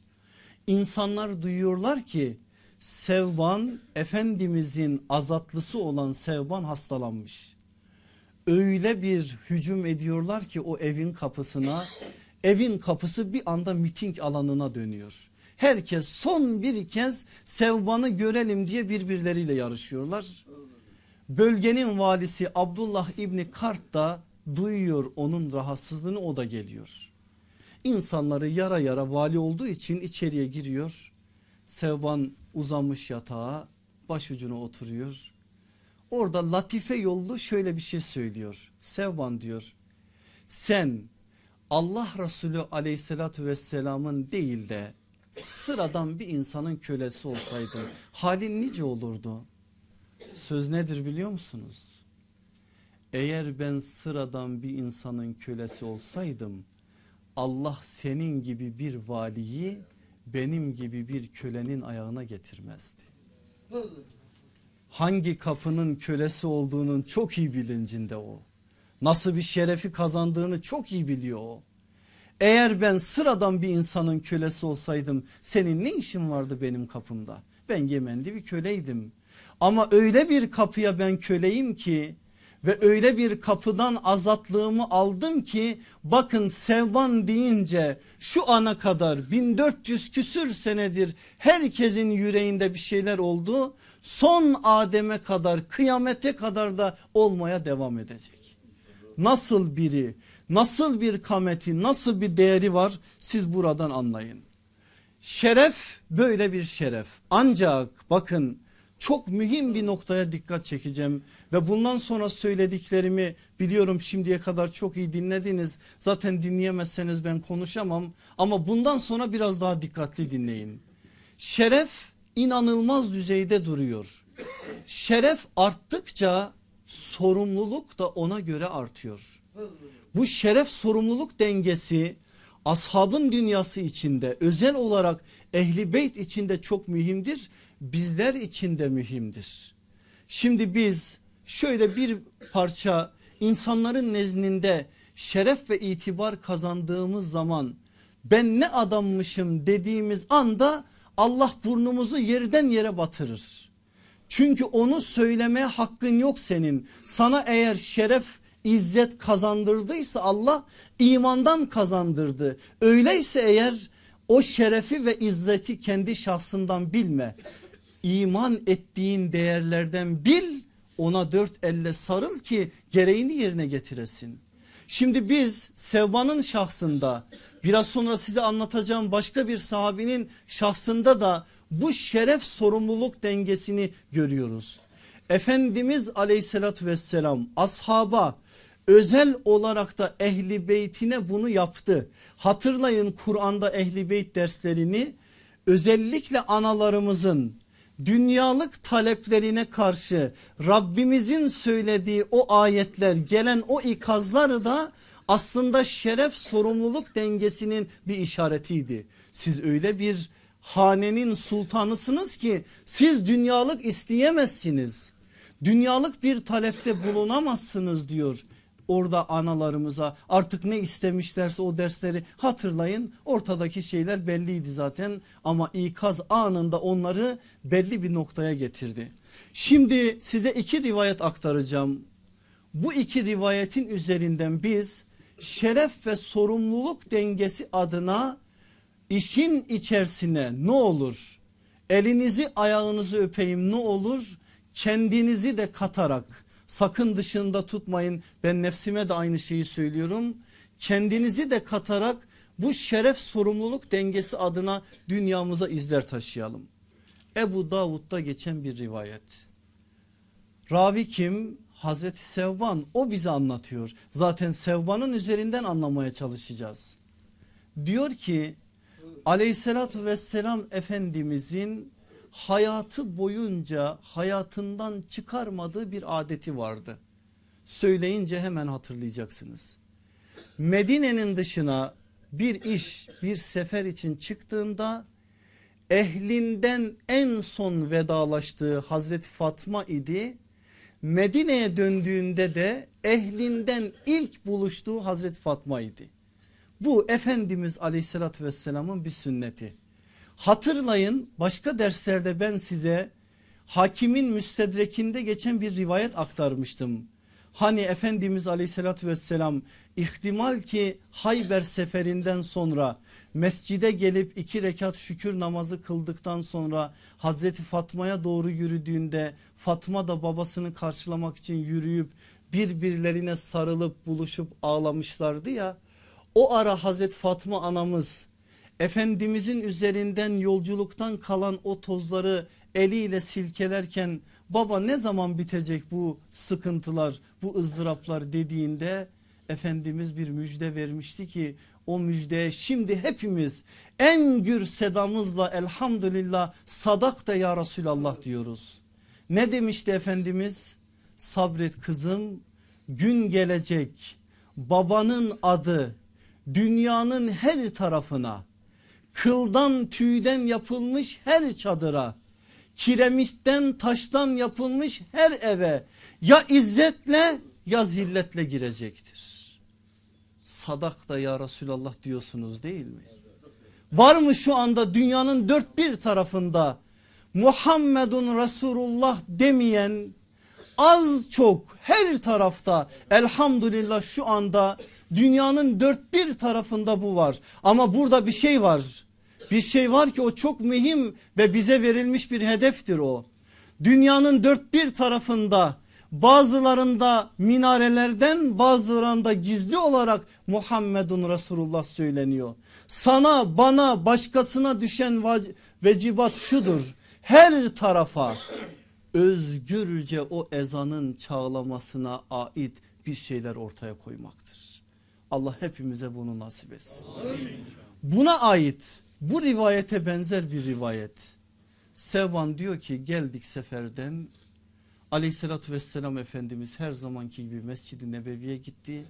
İnsanlar duyuyorlar ki Sevban Efendimizin azatlısı olan Sevban hastalanmış. Öyle bir hücum ediyorlar ki o evin kapısına evin kapısı bir anda miting alanına dönüyor. Herkes son bir kez Sevban'ı görelim diye birbirleriyle yarışıyorlar. Bölgenin valisi Abdullah İbni Kart da duyuyor onun rahatsızlığını o da geliyor. İnsanları yara yara vali olduğu için içeriye giriyor. Sevban uzamış yatağa başucuna oturuyor. Orada latife yollu şöyle bir şey söylüyor. Sevban diyor sen Allah Resulü aleyhissalatü vesselamın değil de sıradan bir insanın kölesi olsaydın halin nice olurdu? Söz nedir biliyor musunuz? Eğer ben sıradan bir insanın kölesi olsaydım Allah senin gibi bir valiyi benim gibi bir kölenin ayağına getirmezdi. Hangi kapının kölesi olduğunun çok iyi bilincinde o. Nasıl bir şerefi kazandığını çok iyi biliyor o. Eğer ben sıradan bir insanın kölesi olsaydım senin ne işin vardı benim kapımda? Ben Yemenli bir köleydim. Ama öyle bir kapıya ben köleyim ki ve öyle bir kapıdan azatlığımı aldım ki bakın Sevban deyince şu ana kadar 1400 küsür senedir herkesin yüreğinde bir şeyler oldu. Son Adem'e kadar kıyamete kadar da olmaya devam edecek. Nasıl biri nasıl bir kameti nasıl bir değeri var siz buradan anlayın. Şeref böyle bir şeref ancak bakın çok mühim bir noktaya dikkat çekeceğim ve bundan sonra söylediklerimi biliyorum şimdiye kadar çok iyi dinlediniz. Zaten dinleyemezseniz ben konuşamam ama bundan sonra biraz daha dikkatli dinleyin. Şeref inanılmaz düzeyde duruyor. Şeref arttıkça sorumluluk da ona göre artıyor. Bu şeref sorumluluk dengesi ashabın dünyası içinde özel olarak ehli beyt içinde çok mühimdir. Bizler için de mühimdir. Şimdi biz şöyle bir parça insanların nezdinde şeref ve itibar kazandığımız zaman ben ne adammışım dediğimiz anda Allah burnumuzu yerden yere batırır. Çünkü onu söylemeye hakkın yok senin. Sana eğer şeref izzet kazandırdıysa Allah imandan kazandırdı. Öyleyse eğer o şerefi ve izzeti kendi şahsından bilme. İman ettiğin değerlerden bil ona dört elle sarıl ki gereğini yerine getiresin. Şimdi biz Sevban'ın şahsında biraz sonra size anlatacağım başka bir sahabinin şahsında da bu şeref sorumluluk dengesini görüyoruz. Efendimiz aleyhissalatü vesselam ashaba özel olarak da ehli beytine bunu yaptı. Hatırlayın Kur'an'da ehli beyt derslerini özellikle analarımızın dünyalık taleplerine karşı Rabbimizin söylediği o ayetler gelen o ikazları da aslında şeref sorumluluk dengesinin bir işaretiydi. Siz öyle bir hanenin sultanısınız ki siz dünyalık isteyemezsiniz. Dünyalık bir talepte bulunamazsınız diyor orada analarımıza artık ne istemişlerse o dersleri hatırlayın. Ortadaki şeyler belliydi zaten ama ikaz anında onları belli bir noktaya getirdi. Şimdi size iki rivayet aktaracağım. Bu iki rivayetin üzerinden biz şeref ve sorumluluk dengesi adına işin içerisine ne olur elinizi ayağınızı öpeyim ne olur kendinizi de katarak sakın dışında tutmayın ben nefsime de aynı şeyi söylüyorum kendinizi de katarak bu şeref sorumluluk dengesi adına dünyamıza izler taşıyalım. Ebu Davud'da geçen bir rivayet. Ravi kim? Hazreti Sevban o bize anlatıyor. Zaten Sevban'ın üzerinden anlamaya çalışacağız. Diyor ki aleyhissalatü vesselam efendimizin hayatı boyunca hayatından çıkarmadığı bir adeti vardı. Söyleyince hemen hatırlayacaksınız. Medine'nin dışına bir iş bir sefer için çıktığında ehlinden en son vedalaştığı Hazreti Fatma idi. Medine'ye döndüğünde de ehlinden ilk buluştuğu Hazreti Fatma idi. Bu Efendimiz aleyhissalatü vesselamın bir sünneti. Hatırlayın başka derslerde ben size hakimin müstedrekinde geçen bir rivayet aktarmıştım. Hani Efendimiz aleyhissalatü vesselam ihtimal ki Hayber seferinden sonra mescide gelip iki rekat şükür namazı kıldıktan sonra Hazreti Fatma'ya doğru yürüdüğünde Fatma da babasını karşılamak için yürüyüp birbirlerine sarılıp buluşup ağlamışlardı ya. O ara Hazreti Fatma anamız Efendimizin üzerinden yolculuktan kalan o tozları eliyle silkelerken baba ne zaman bitecek bu sıkıntılar bu ızdıraplar dediğinde Efendimiz bir müjde vermişti ki o müjdeye şimdi hepimiz en gür sedamızla elhamdülillah sadak da ya Resulallah diyoruz. Ne demişti Efendimiz? Sabret kızım gün gelecek babanın adı dünyanın her tarafına kıldan tüyden yapılmış her çadıra kiremitten taştan yapılmış her eve ya izzetle ya zilletle girecektir. Sadak da ya Resulallah diyorsunuz değil mi? Var mı şu anda dünyanın dört bir tarafında Muhammedun Resulullah demeyen az çok her tarafta elhamdülillah şu anda dünyanın dört bir tarafında bu var. Ama burada bir şey var. Bir şey var ki o çok mühim ve bize verilmiş bir hedeftir o. Dünyanın dört bir tarafında bazılarında minarelerden bazılarında gizli olarak Muhammedun Resulullah söyleniyor. Sana bana başkasına düşen vecibat şudur her tarafa özgürce o ezanın çağlamasına ait bir şeyler ortaya koymaktır. Allah hepimize bunu nasip etsin. Buna ait bu rivayete benzer bir rivayet. Sevvan diyor ki geldik seferden aleyhissalatü vesselam Efendimiz her zamanki gibi Mescid-i Nebevi'ye gitti.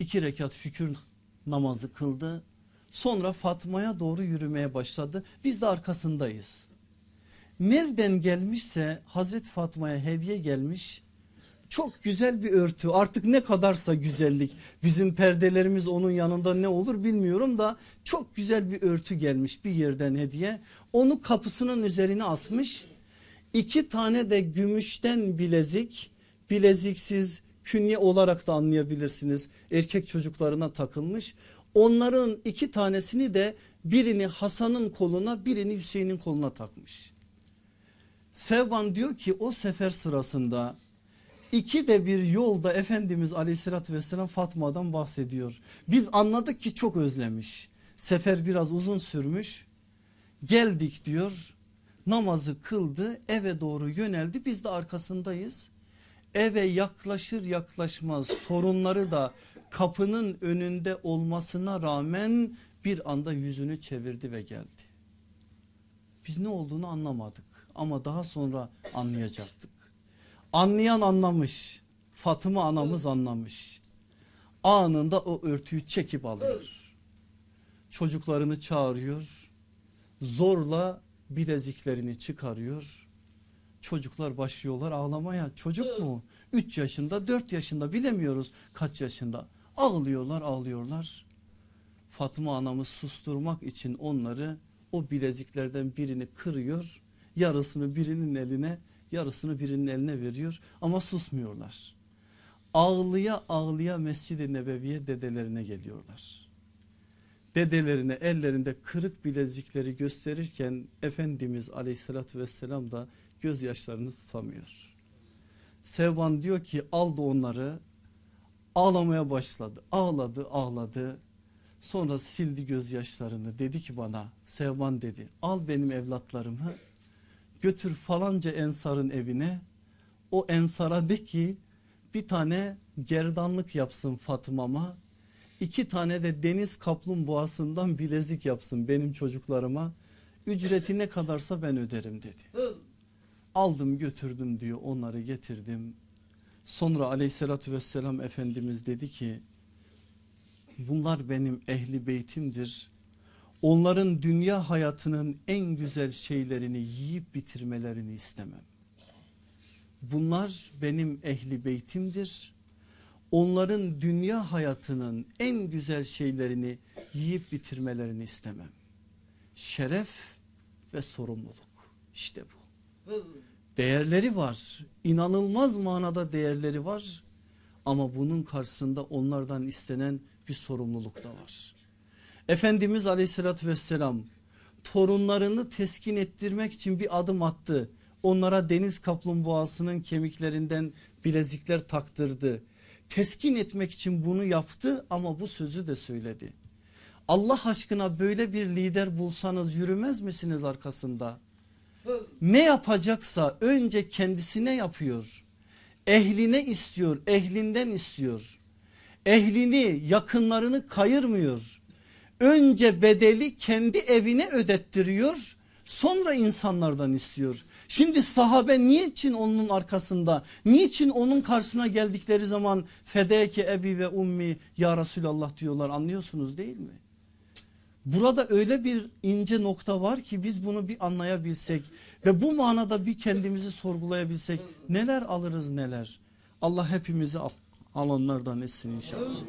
İki rekat şükür namazı kıldı. Sonra Fatma'ya doğru yürümeye başladı. Biz de arkasındayız. Nereden gelmişse Hazreti Fatma'ya hediye gelmiş çok güzel bir örtü. Artık ne kadarsa güzellik. Bizim perdelerimiz onun yanında ne olur bilmiyorum da çok güzel bir örtü gelmiş bir yerden hediye. Onu kapısının üzerine asmış. İki tane de gümüşten bilezik. Bileziksiz künye olarak da anlayabilirsiniz. Erkek çocuklarına takılmış. Onların iki tanesini de birini Hasan'ın koluna birini Hüseyin'in koluna takmış. Sevban diyor ki o sefer sırasında İki de bir yolda Efendimiz aleyhissalatü vesselam Fatma'dan bahsediyor. Biz anladık ki çok özlemiş. Sefer biraz uzun sürmüş. Geldik diyor namazı kıldı eve doğru yöneldi biz de arkasındayız. Eve yaklaşır yaklaşmaz torunları da kapının önünde olmasına rağmen bir anda yüzünü çevirdi ve geldi. Biz ne olduğunu anlamadık ama daha sonra anlayacaktık. Anlayan anlamış. Fatıma anamız anlamış. Anında o örtüyü çekip alıyor. Çocuklarını çağırıyor. Zorla bileziklerini çıkarıyor. Çocuklar başlıyorlar ağlamaya. Çocuk mu? 3 yaşında 4 yaşında bilemiyoruz kaç yaşında. Ağlıyorlar ağlıyorlar. Fatıma anamız susturmak için onları o bileziklerden birini kırıyor. Yarısını birinin eline yarısını birinin eline veriyor ama susmuyorlar. Ağlıya ağlıya Mescid-i Nebevi'ye dedelerine geliyorlar. Dedelerine ellerinde kırık bilezikleri gösterirken Efendimiz aleyhissalatü vesselam da gözyaşlarını tutamıyor. Sevban diyor ki aldı onları ağlamaya başladı ağladı ağladı sonra sildi gözyaşlarını dedi ki bana Sevban dedi al benim evlatlarımı götür falanca ensarın evine. O ensara de ki bir tane gerdanlık yapsın Fatıma'ma. İki tane de deniz kaplumbağasından bilezik yapsın benim çocuklarıma. Ücreti ne kadarsa ben öderim dedi. Aldım götürdüm diyor. Onları getirdim. Sonra aleyhissalatü vesselam Efendimiz dedi ki bunlar benim ehli beytimdir onların dünya hayatının en güzel şeylerini yiyip bitirmelerini istemem. Bunlar benim ehli beytimdir. onların dünya hayatının en güzel şeylerini yiyip bitirmelerini istemem. Şeref ve sorumluluk işte bu. Değerleri var inanılmaz manada değerleri var ama bunun karşısında onlardan istenen bir sorumluluk da var. Efendimiz aleyhissalatü vesselam torunlarını teskin ettirmek için bir adım attı. Onlara deniz kaplumbağasının kemiklerinden bilezikler taktırdı. Teskin etmek için bunu yaptı ama bu sözü de söyledi. Allah aşkına böyle bir lider bulsanız yürümez misiniz arkasında? Ne yapacaksa önce kendisine yapıyor. Ehline istiyor, ehlinden istiyor. Ehlini, yakınlarını kayırmıyor. Önce bedeli kendi evine ödettiriyor. Sonra insanlardan istiyor. Şimdi sahabe niçin onun arkasında? Niçin onun karşısına geldikleri zaman fedeke ebi ve ummi ya Resulallah diyorlar anlıyorsunuz değil mi? Burada öyle bir ince nokta var ki biz bunu bir anlayabilsek ve bu manada bir kendimizi sorgulayabilsek neler alırız neler. Allah hepimizi al alanlardan etsin inşallah.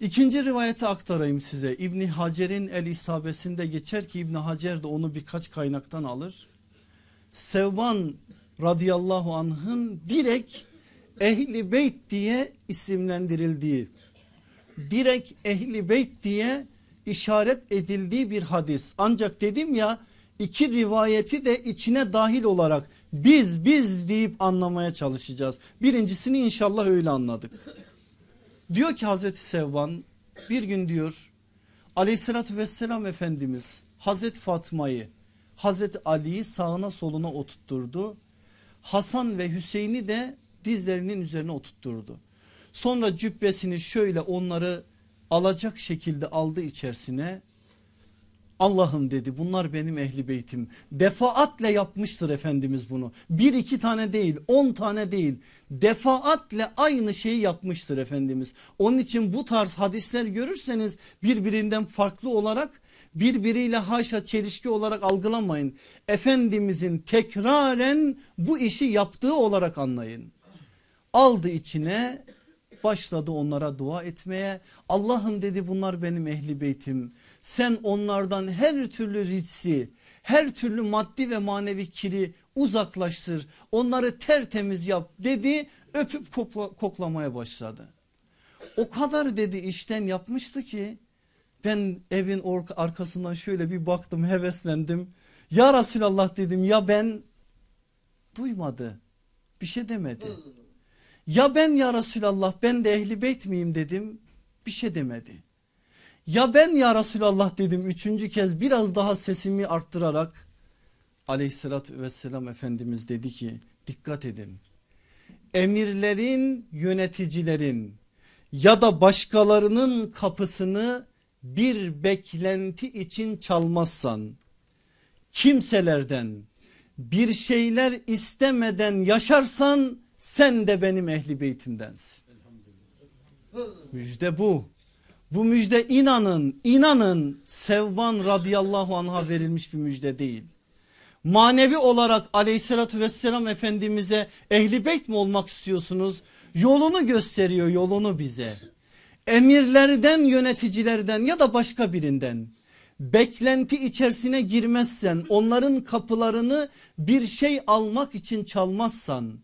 İkinci rivayeti aktarayım size. İbni Hacer'in el isabesinde geçer ki İbni Hacer de onu birkaç kaynaktan alır. Sevban radıyallahu anh'ın direkt ehli beyt diye isimlendirildiği direkt ehli beyt diye işaret edildiği bir hadis. Ancak dedim ya iki rivayeti de içine dahil olarak biz biz deyip anlamaya çalışacağız. Birincisini inşallah öyle anladık. Diyor ki Hazreti Sevban bir gün diyor aleyhissalatü vesselam Efendimiz Hazreti Fatma'yı Hazreti Ali'yi sağına soluna oturtturdu. Hasan ve Hüseyin'i de dizlerinin üzerine oturtturdu. Sonra cübbesini şöyle onları alacak şekilde aldı içerisine. Allah'ım dedi bunlar benim ehli beytim. Defaatle yapmıştır Efendimiz bunu. Bir iki tane değil on tane değil. Defaatle aynı şeyi yapmıştır Efendimiz. Onun için bu tarz hadisler görürseniz birbirinden farklı olarak birbiriyle haşa çelişki olarak algılamayın. Efendimizin tekraren bu işi yaptığı olarak anlayın. Aldı içine başladı onlara dua etmeye. Allah'ım dedi bunlar benim ehli beytim. Sen onlardan her türlü ritsi, her türlü maddi ve manevi kiri uzaklaştır. Onları tertemiz yap dedi öpüp kokla, koklamaya başladı. O kadar dedi işten yapmıştı ki ben evin arkasından şöyle bir baktım heveslendim. Ya Resulallah dedim ya ben duymadı bir şey demedi. Ya ben ya Resulallah ben de ehli beyt miyim dedim bir şey demedi. Ya ben ya Resulallah dedim üçüncü kez biraz daha sesimi arttırarak aleyhissalatü vesselam Efendimiz dedi ki dikkat edin. Emirlerin yöneticilerin ya da başkalarının kapısını bir beklenti için çalmazsan kimselerden bir şeyler istemeden yaşarsan sen de benim ehli beytimdensin. Müjde bu. Bu müjde inanın inanın Sevban radıyallahu anh'a verilmiş bir müjde değil. Manevi olarak aleyhissalatü vesselam efendimize ehli beyt mi olmak istiyorsunuz? Yolunu gösteriyor yolunu bize. Emirlerden yöneticilerden ya da başka birinden beklenti içerisine girmezsen onların kapılarını bir şey almak için çalmazsan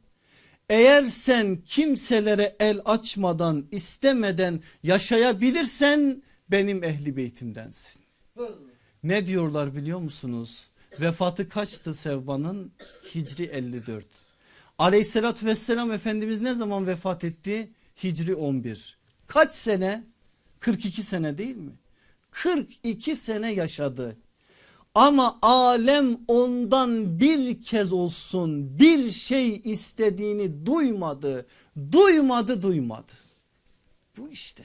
eğer sen kimselere el açmadan istemeden yaşayabilirsen benim ehli beytimdensin. Ne diyorlar biliyor musunuz? Vefatı kaçtı Sevban'ın? Hicri 54. Aleyhissalatü vesselam Efendimiz ne zaman vefat etti? Hicri 11. Kaç sene? 42 sene değil mi? 42 sene yaşadı. Ama alem ondan bir kez olsun bir şey istediğini duymadı. Duymadı duymadı. Bu işte.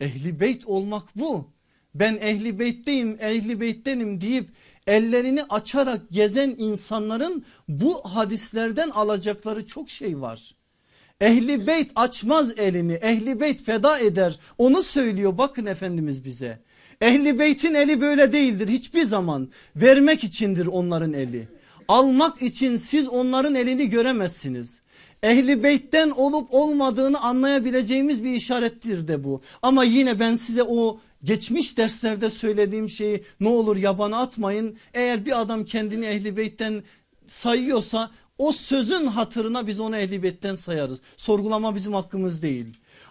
Ehli beyt olmak bu. Ben ehli beytteyim ehli beyttenim deyip ellerini açarak gezen insanların bu hadislerden alacakları çok şey var. Ehli beyt açmaz elini ehli beyt feda eder onu söylüyor bakın Efendimiz bize. Ehli beytin eli böyle değildir hiçbir zaman. Vermek içindir onların eli. Almak için siz onların elini göremezsiniz. Ehli beytten olup olmadığını anlayabileceğimiz bir işarettir de bu. Ama yine ben size o geçmiş derslerde söylediğim şeyi ne olur yabana atmayın. Eğer bir adam kendini ehli beytten sayıyorsa o sözün hatırına biz onu ehli beytten sayarız. Sorgulama bizim hakkımız değil.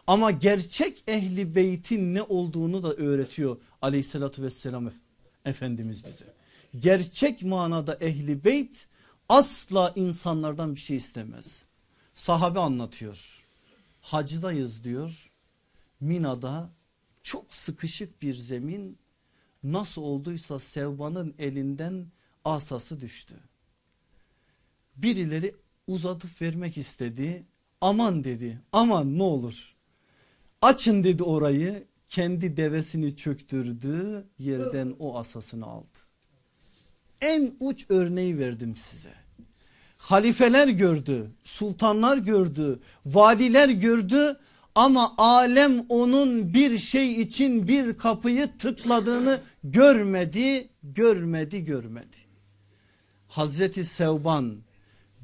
Ama gerçek ehli beytin ne olduğunu da öğretiyor aleyhissalatü vesselam Efendimiz bize. Gerçek manada ehli beyt asla insanlardan bir şey istemez. Sahabe anlatıyor. Hacdayız diyor. Mina'da çok sıkışık bir zemin nasıl olduysa Sevban'ın elinden asası düştü. Birileri uzatıp vermek istedi. Aman dedi aman ne olur. Açın dedi orayı kendi devesini çöktürdü yerden o asasını aldı. En uç örneği verdim size. Halifeler gördü, sultanlar gördü, valiler gördü ama alem onun bir şey için bir kapıyı tıkladığını görmedi, görmedi, görmedi. Hazreti Sevban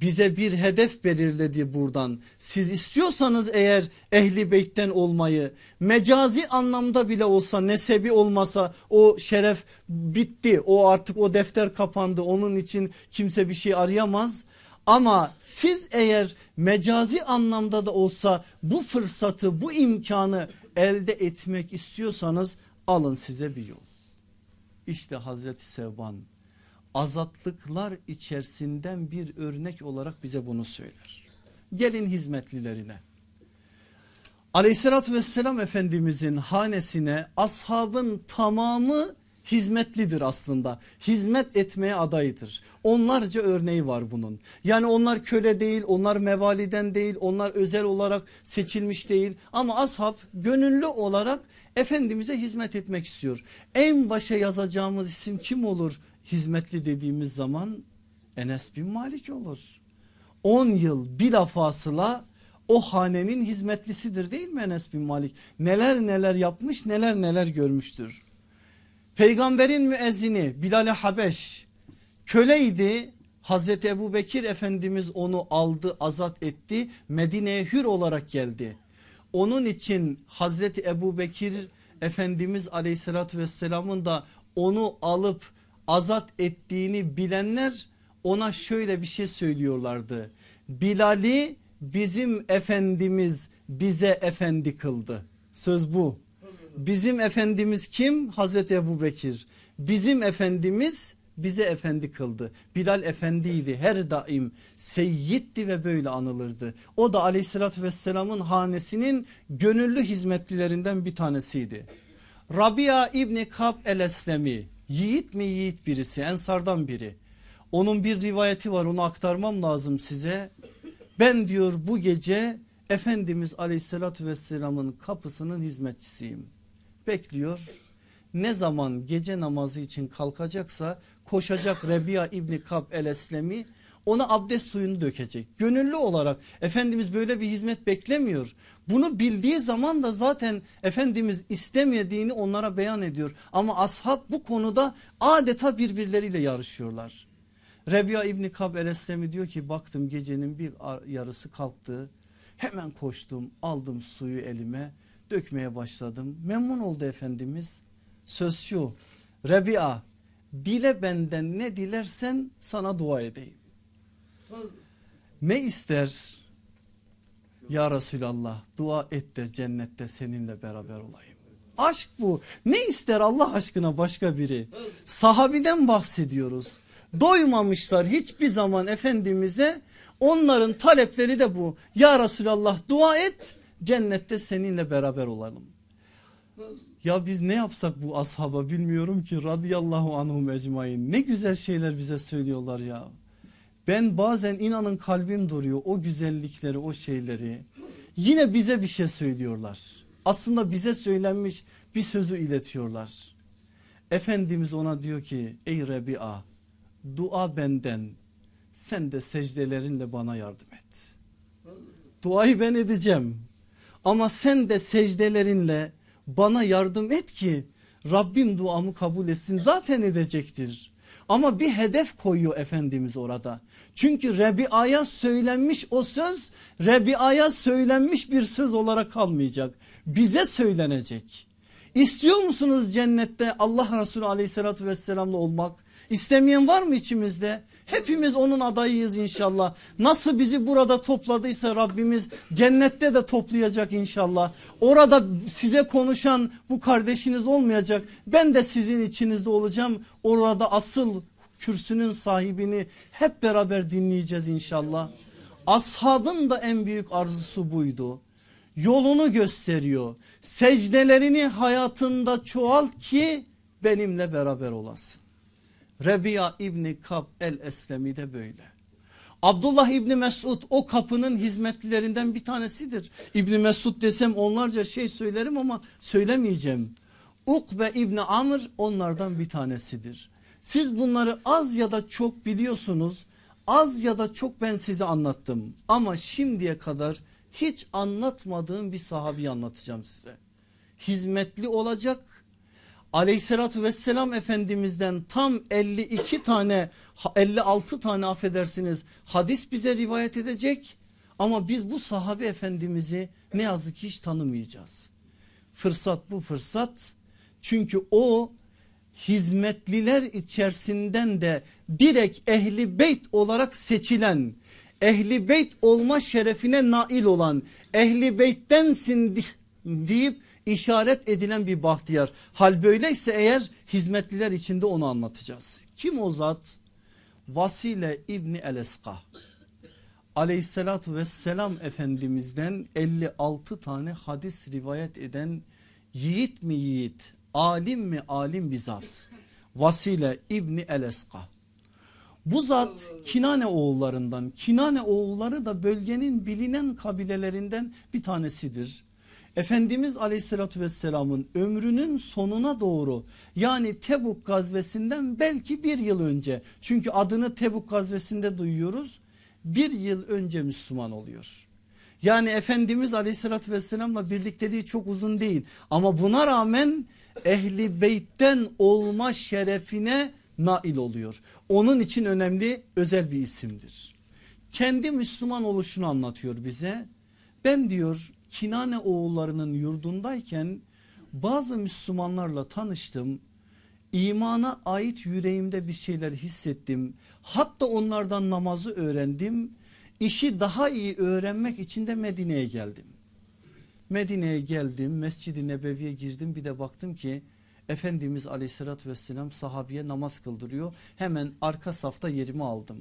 bize bir hedef belirledi buradan. Siz istiyorsanız eğer ehli beytten olmayı mecazi anlamda bile olsa nesebi olmasa o şeref bitti. O artık o defter kapandı onun için kimse bir şey arayamaz. Ama siz eğer mecazi anlamda da olsa bu fırsatı bu imkanı elde etmek istiyorsanız alın size bir yol. İşte Hazreti Sevban azatlıklar içerisinden bir örnek olarak bize bunu söyler. Gelin hizmetlilerine. Aleyhissalatü vesselam Efendimizin hanesine ashabın tamamı hizmetlidir aslında. Hizmet etmeye adayıdır. Onlarca örneği var bunun. Yani onlar köle değil, onlar mevaliden değil, onlar özel olarak seçilmiş değil. Ama ashab gönüllü olarak Efendimiz'e hizmet etmek istiyor. En başa yazacağımız isim kim olur? Hizmetli dediğimiz zaman Enes bin Malik olur. 10 yıl bilafasıla o hanenin hizmetlisidir değil mi Enes bin Malik? Neler neler yapmış neler neler görmüştür. Peygamberin müezzini Bilal-i Habeş köleydi. Hazreti Ebu Bekir Efendimiz onu aldı azat etti Medine'ye hür olarak geldi. Onun için Hazreti Ebu Bekir Efendimiz aleyhissalatü vesselamın da onu alıp azat ettiğini bilenler ona şöyle bir şey söylüyorlardı. Bilal'i bizim efendimiz bize efendi kıldı. Söz bu. Bizim efendimiz kim? Hazreti Ebu Bekir. Bizim efendimiz bize efendi kıldı. Bilal efendiydi her daim seyyitti ve böyle anılırdı. O da aleyhissalatü vesselamın hanesinin gönüllü hizmetlilerinden bir tanesiydi. Rabia İbni Kab el-Eslemi Yiğit mi yiğit birisi ensardan biri. Onun bir rivayeti var onu aktarmam lazım size. Ben diyor bu gece Efendimiz aleyhissalatü vesselamın kapısının hizmetçisiyim. Bekliyor ne zaman gece namazı için kalkacaksa koşacak Rebiya İbni Kab el Eslemi ona abdest suyunu dökecek. Gönüllü olarak Efendimiz böyle bir hizmet beklemiyor. Bunu bildiği zaman da zaten Efendimiz istemediğini onlara beyan ediyor. Ama ashab bu konuda adeta birbirleriyle yarışıyorlar. Rebiya İbni Kab el diyor ki baktım gecenin bir yarısı kalktı. Hemen koştum aldım suyu elime dökmeye başladım. Memnun oldu Efendimiz. Söz şu Rebiya dile benden ne dilersen sana dua edeyim. Ne ister? Ya Resulallah dua et de cennette seninle beraber olayım. Aşk bu. Ne ister Allah aşkına başka biri? Sahabiden bahsediyoruz. Doymamışlar hiçbir zaman Efendimiz'e onların talepleri de bu. Ya Resulallah dua et cennette seninle beraber olalım. Ya biz ne yapsak bu ashaba bilmiyorum ki radıyallahu anhum ecmain. Ne güzel şeyler bize söylüyorlar ya. Ben bazen inanın kalbim duruyor o güzellikleri o şeyleri. Yine bize bir şey söylüyorlar. Aslında bize söylenmiş bir sözü iletiyorlar. Efendimiz ona diyor ki ey Rebi'a dua benden sen de secdelerinle bana yardım et. Duayı ben edeceğim ama sen de secdelerinle bana yardım et ki Rabbim duamı kabul etsin zaten edecektir. Ama bir hedef koyuyor Efendimiz orada. Çünkü Rebia'ya söylenmiş o söz Rebia'ya söylenmiş bir söz olarak kalmayacak. Bize söylenecek. İstiyor musunuz cennette Allah Resulü aleyhissalatü vesselamla olmak? İstemeyen var mı içimizde? Hepimiz onun adayıyız inşallah. Nasıl bizi burada topladıysa Rabbimiz cennette de toplayacak inşallah. Orada size konuşan bu kardeşiniz olmayacak. Ben de sizin içinizde olacağım. Orada asıl kürsünün sahibini hep beraber dinleyeceğiz inşallah. Ashabın da en büyük arzusu buydu. Yolunu gösteriyor. Secdelerini hayatında çoğalt ki benimle beraber olasın. Rebiya İbni Kab el Eslemi de böyle. Abdullah İbni Mesud o kapının hizmetlilerinden bir tanesidir. İbni Mesud desem onlarca şey söylerim ama söylemeyeceğim. Ukbe İbni Amr onlardan bir tanesidir. Siz bunları az ya da çok biliyorsunuz. Az ya da çok ben size anlattım. Ama şimdiye kadar hiç anlatmadığım bir sahabi anlatacağım size. Hizmetli olacak aleyhissalatü vesselam efendimizden tam 52 tane 56 tane affedersiniz hadis bize rivayet edecek. Ama biz bu sahabe efendimizi ne yazık ki hiç tanımayacağız. Fırsat bu fırsat çünkü o hizmetliler içerisinden de direkt ehli beyt olarak seçilen ehli beyt olma şerefine nail olan ehli beyttensin deyip işaret edilen bir bahtiyar. Hal böyleyse eğer hizmetliler içinde onu anlatacağız. Kim o zat? Vasile İbni Eleska. Aleyhissalatu vesselam Efendimiz'den 56 tane hadis rivayet eden yiğit mi yiğit, alim mi alim bir zat. Vasile İbni Eleska. Bu zat Kinane oğullarından. Kinane oğulları da bölgenin bilinen kabilelerinden bir tanesidir. Efendimiz aleyhissalatü vesselamın ömrünün sonuna doğru yani Tebuk gazvesinden belki bir yıl önce çünkü adını Tebuk gazvesinde duyuyoruz bir yıl önce Müslüman oluyor. Yani Efendimiz aleyhissalatü vesselamla birlikteliği çok uzun değil ama buna rağmen ehli beytten olma şerefine nail oluyor. Onun için önemli özel bir isimdir. Kendi Müslüman oluşunu anlatıyor bize. Ben diyor Kinane oğullarının yurdundayken bazı Müslümanlarla tanıştım. İmana ait yüreğimde bir şeyler hissettim. Hatta onlardan namazı öğrendim. İşi daha iyi öğrenmek için de Medine'ye geldim. Medine'ye geldim Mescid-i Nebevi'ye girdim bir de baktım ki Efendimiz aleyhissalatü vesselam sahabiye namaz kıldırıyor. Hemen arka safta yerimi aldım.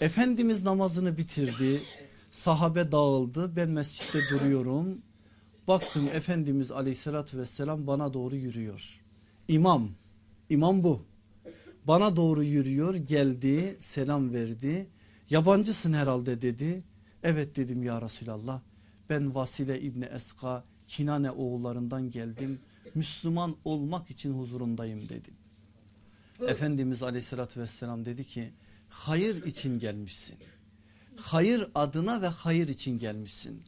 Efendimiz namazını bitirdi. Sahabe dağıldı. Ben mescitte duruyorum. Baktım Efendimiz aleyhissalatü vesselam bana doğru yürüyor. İmam, imam bu. Bana doğru yürüyor geldi selam verdi. Yabancısın herhalde dedi. Evet dedim ya Resulallah. Ben Vasile İbni Eska Kinane oğullarından geldim. Müslüman olmak için huzurundayım dedim. Efendimiz aleyhissalatü vesselam dedi ki hayır için gelmişsin. Hayır adına ve hayır için gelmişsin.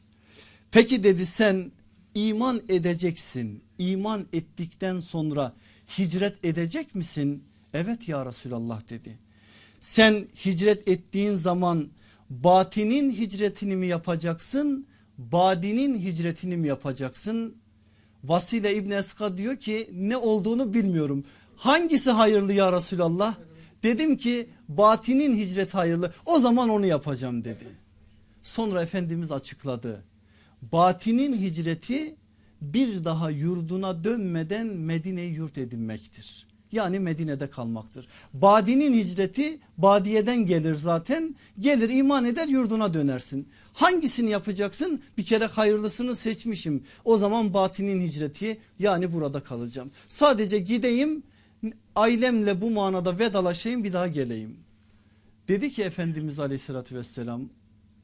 Peki dedi sen iman edeceksin. İman ettikten sonra hicret edecek misin? Evet ya Resulallah dedi. Sen hicret ettiğin zaman batinin hicretini mi yapacaksın? Badinin hicretini mi yapacaksın? Vasile İbn Eska diyor ki ne olduğunu bilmiyorum. Hangisi hayırlı ya Resulallah? Dedim ki batinin hicret hayırlı o zaman onu yapacağım dedi. Sonra Efendimiz açıkladı. Batinin hicreti bir daha yurduna dönmeden Medine'yi yurt edinmektir. Yani Medine'de kalmaktır. Badinin hicreti badiyeden gelir zaten. Gelir iman eder yurduna dönersin. Hangisini yapacaksın? Bir kere hayırlısını seçmişim. O zaman batinin hicreti yani burada kalacağım. Sadece gideyim ailemle bu manada vedalaşayım bir daha geleyim. Dedi ki Efendimiz aleyhissalatü vesselam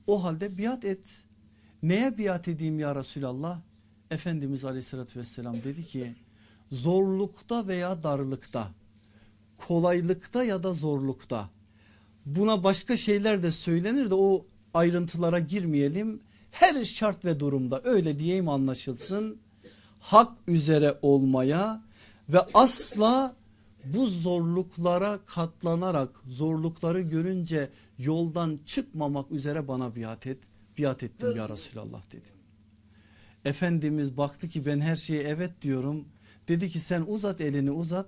o halde biat et. Neye biat edeyim ya Resulallah? Efendimiz aleyhissalatü vesselam dedi ki zorlukta veya darlıkta kolaylıkta ya da zorlukta buna başka şeyler de söylenir de o ayrıntılara girmeyelim. Her şart ve durumda öyle diyeyim anlaşılsın hak üzere olmaya ve asla bu zorluklara katlanarak zorlukları görünce yoldan çıkmamak üzere bana biat et. Biat ettim ya Resulallah dedim. Efendimiz baktı ki ben her şeye evet diyorum. Dedi ki sen uzat elini uzat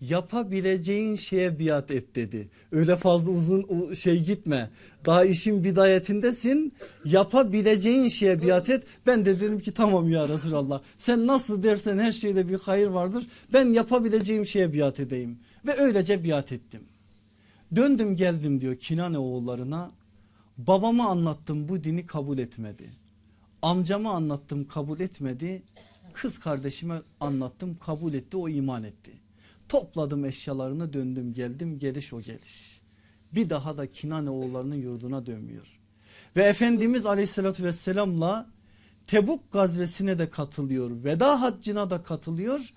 yapabileceğin şeye biat et dedi. Öyle fazla uzun şey gitme. Daha işin bidayetindesin. Yapabileceğin şeye biat et. Ben de dedim ki tamam ya Resulallah. Sen nasıl dersen her şeyde bir hayır vardır. Ben yapabileceğim şeye biat edeyim. Ve öylece biat ettim. Döndüm geldim diyor Kinane oğullarına. Babama anlattım bu dini kabul etmedi. Amcama anlattım kabul etmedi. Kız kardeşime anlattım kabul etti o iman etti. Topladım eşyalarını döndüm geldim geliş o geliş. Bir daha da Kinane oğullarının yurduna dönmüyor. Ve Efendimiz aleyhissalatü vesselamla Tebuk gazvesine de katılıyor. Veda haccına da katılıyor.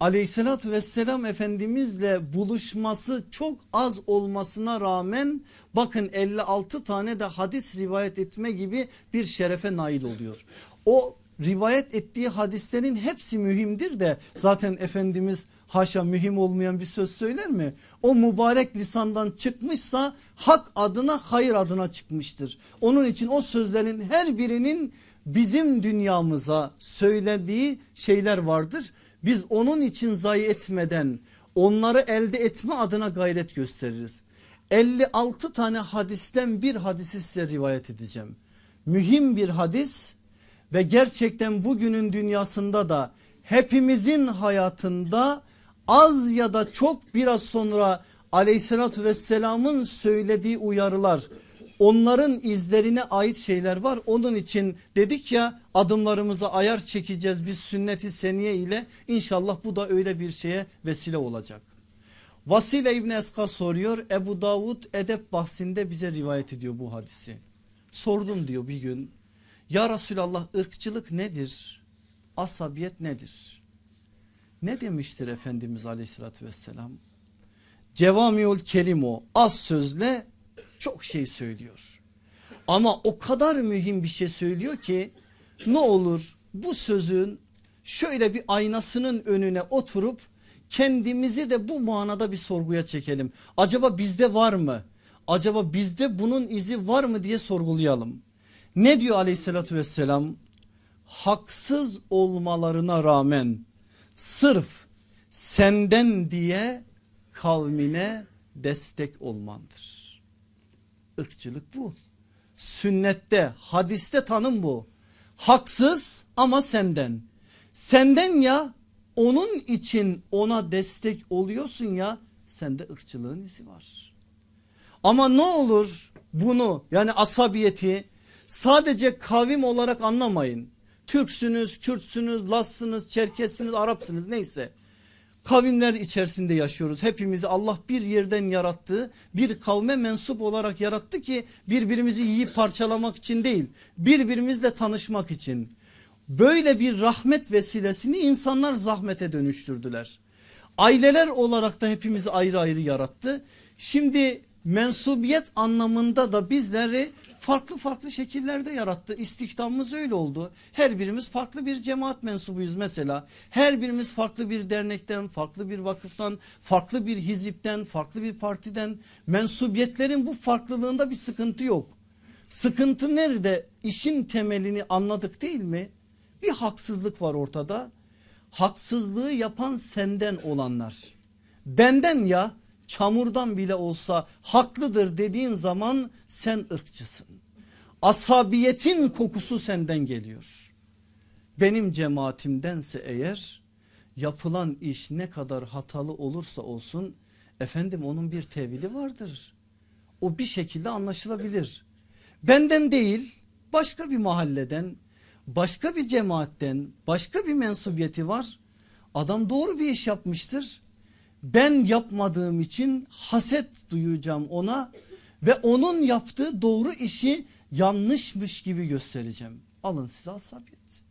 Aleyhissalatü vesselam Efendimizle buluşması çok az olmasına rağmen bakın 56 tane de hadis rivayet etme gibi bir şerefe nail oluyor. O rivayet ettiği hadislerin hepsi mühimdir de zaten Efendimiz haşa mühim olmayan bir söz söyler mi? O mübarek lisandan çıkmışsa hak adına hayır adına çıkmıştır. Onun için o sözlerin her birinin bizim dünyamıza söylediği şeyler vardır. Biz onun için zayi etmeden onları elde etme adına gayret gösteririz. 56 tane hadisten bir hadisi size rivayet edeceğim. Mühim bir hadis ve gerçekten bugünün dünyasında da hepimizin hayatında az ya da çok biraz sonra aleyhissalatü vesselamın söylediği uyarılar onların izlerine ait şeyler var. Onun için dedik ya adımlarımıza ayar çekeceğiz biz sünneti seniye ile inşallah bu da öyle bir şeye vesile olacak. Vasile İbni Eska soruyor Ebu Davud edep bahsinde bize rivayet ediyor bu hadisi. Sordum diyor bir gün ya Resulallah ırkçılık nedir? Asabiyet nedir? Ne demiştir Efendimiz aleyhissalatü vesselam? Cevamiul kelimo az sözle çok şey söylüyor. Ama o kadar mühim bir şey söylüyor ki ne olur bu sözün şöyle bir aynasının önüne oturup kendimizi de bu manada bir sorguya çekelim. Acaba bizde var mı? Acaba bizde bunun izi var mı diye sorgulayalım. Ne diyor aleyhissalatü vesselam? Haksız olmalarına rağmen sırf senden diye kavmine destek olmandır. Irkçılık bu. Sünnette hadiste tanım bu. Haksız ama senden. Senden ya onun için ona destek oluyorsun ya sende ırkçılığın izi var. Ama ne olur bunu yani asabiyeti sadece kavim olarak anlamayın. Türksünüz, Kürtsünüz, Lassınız, Çerkessiniz, Arapsınız neyse. Kavimler içerisinde yaşıyoruz. Hepimizi Allah bir yerden yarattı. Bir kavme mensup olarak yarattı ki birbirimizi yiyip parçalamak için değil. Birbirimizle tanışmak için. Böyle bir rahmet vesilesini insanlar zahmete dönüştürdüler. Aileler olarak da hepimizi ayrı ayrı yarattı. Şimdi mensubiyet anlamında da bizleri farklı farklı şekillerde yarattı. İstihdamımız öyle oldu. Her birimiz farklı bir cemaat mensubuyuz mesela. Her birimiz farklı bir dernekten, farklı bir vakıftan, farklı bir hizipten, farklı bir partiden. Mensubiyetlerin bu farklılığında bir sıkıntı yok. Sıkıntı nerede? İşin temelini anladık değil mi? Bir haksızlık var ortada. Haksızlığı yapan senden olanlar. Benden ya çamurdan bile olsa haklıdır dediğin zaman sen ırkçısın. Asabiyetin kokusu senden geliyor. Benim cemaatimdense eğer yapılan iş ne kadar hatalı olursa olsun efendim onun bir tevili vardır. O bir şekilde anlaşılabilir. Benden değil başka bir mahalleden başka bir cemaatten başka bir mensubiyeti var. Adam doğru bir iş yapmıştır ben yapmadığım için haset duyacağım ona ve onun yaptığı doğru işi yanlışmış gibi göstereceğim. Alın size asabiyet.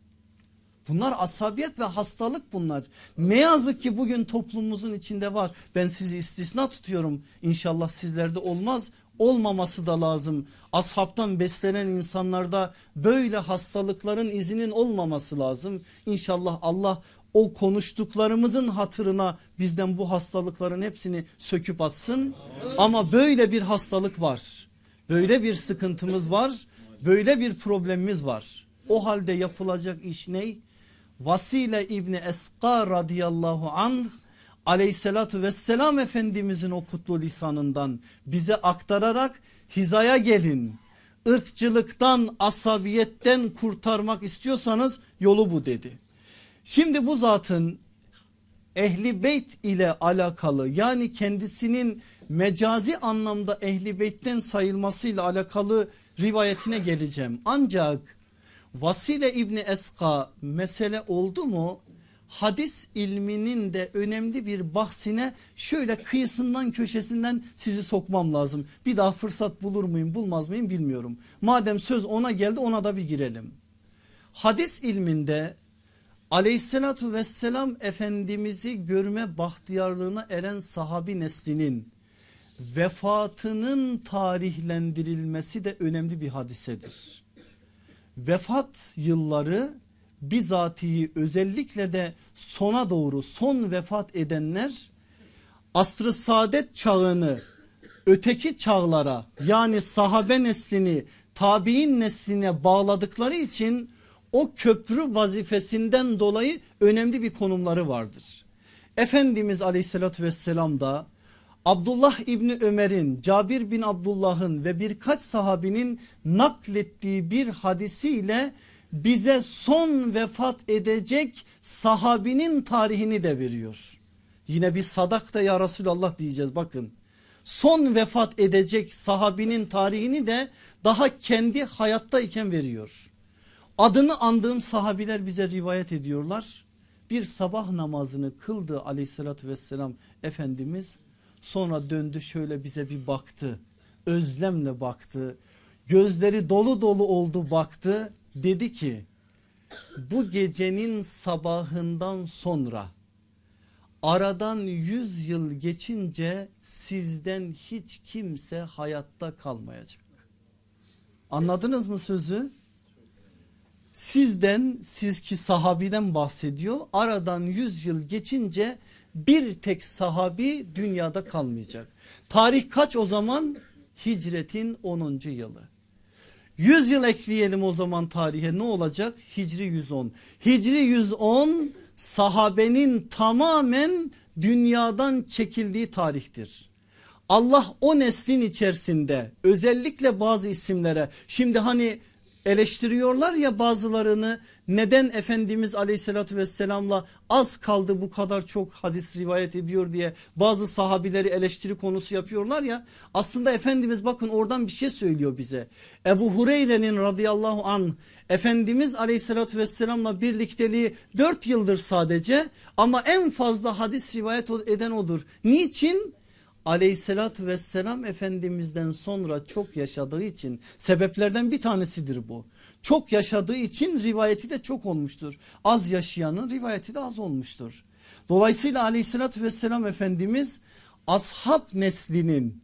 Bunlar asabiyet ve hastalık bunlar. Ne yazık ki bugün toplumumuzun içinde var. Ben sizi istisna tutuyorum. İnşallah sizlerde olmaz. olmaması da lazım. Ashabtan beslenen insanlarda böyle hastalıkların izinin olmaması lazım. İnşallah Allah o konuştuklarımızın hatırına bizden bu hastalıkların hepsini söküp atsın. Ama böyle bir hastalık var. Böyle bir sıkıntımız var. Böyle bir problemimiz var. O halde yapılacak iş ne? Vasile İbni Eska radıyallahu anh aleyhissalatü vesselam efendimizin o kutlu lisanından bize aktararak hizaya gelin. Irkçılıktan asabiyetten kurtarmak istiyorsanız yolu bu dedi. Şimdi bu zatın ehli beyt ile alakalı yani kendisinin mecazi anlamda ehli beytten sayılmasıyla alakalı rivayetine geleceğim. Ancak Vasile İbni Eska mesele oldu mu hadis ilminin de önemli bir bahsine şöyle kıyısından köşesinden sizi sokmam lazım. Bir daha fırsat bulur muyum bulmaz mıyım bilmiyorum. Madem söz ona geldi ona da bir girelim. Hadis ilminde aleyhissalatü vesselam efendimizi görme bahtiyarlığına eren sahabi neslinin vefatının tarihlendirilmesi de önemli bir hadisedir. Vefat yılları bizatihi özellikle de sona doğru son vefat edenler asrı saadet çağını öteki çağlara yani sahabe neslini tabi'in nesline bağladıkları için o köprü vazifesinden dolayı önemli bir konumları vardır. Efendimiz aleyhissalatü vesselam da Abdullah İbni Ömer'in Cabir bin Abdullah'ın ve birkaç sahabinin naklettiği bir hadisiyle bize son vefat edecek sahabinin tarihini de veriyor. Yine bir sadak da ya Resulallah diyeceğiz bakın. Son vefat edecek sahabinin tarihini de daha kendi hayattayken veriyor. Adını andığım sahabiler bize rivayet ediyorlar. Bir sabah namazını kıldı aleyhissalatü vesselam Efendimiz. Sonra döndü şöyle bize bir baktı. Özlemle baktı. Gözleri dolu dolu oldu baktı. Dedi ki bu gecenin sabahından sonra aradan yüz yıl geçince sizden hiç kimse hayatta kalmayacak. Anladınız mı sözü? Sizden siz ki sahabiden bahsediyor aradan yüz yıl geçince bir tek sahabi dünyada kalmayacak. Tarih kaç o zaman? Hicretin 10. yılı. 100 yıl ekleyelim o zaman tarihe ne olacak? Hicri 110. Hicri 110 sahabenin tamamen dünyadan çekildiği tarihtir. Allah o neslin içerisinde özellikle bazı isimlere şimdi hani eleştiriyorlar ya bazılarını neden Efendimiz aleyhissalatü vesselamla az kaldı bu kadar çok hadis rivayet ediyor diye bazı sahabileri eleştiri konusu yapıyorlar ya aslında Efendimiz bakın oradan bir şey söylüyor bize. Ebu Hureyre'nin radıyallahu an Efendimiz aleyhissalatü vesselamla birlikteliği 4 yıldır sadece ama en fazla hadis rivayet eden odur. Niçin aleyhissalatü vesselam efendimizden sonra çok yaşadığı için sebeplerden bir tanesidir bu. Çok yaşadığı için rivayeti de çok olmuştur. Az yaşayanın rivayeti de az olmuştur. Dolayısıyla aleyhissalatü vesselam efendimiz ashab neslinin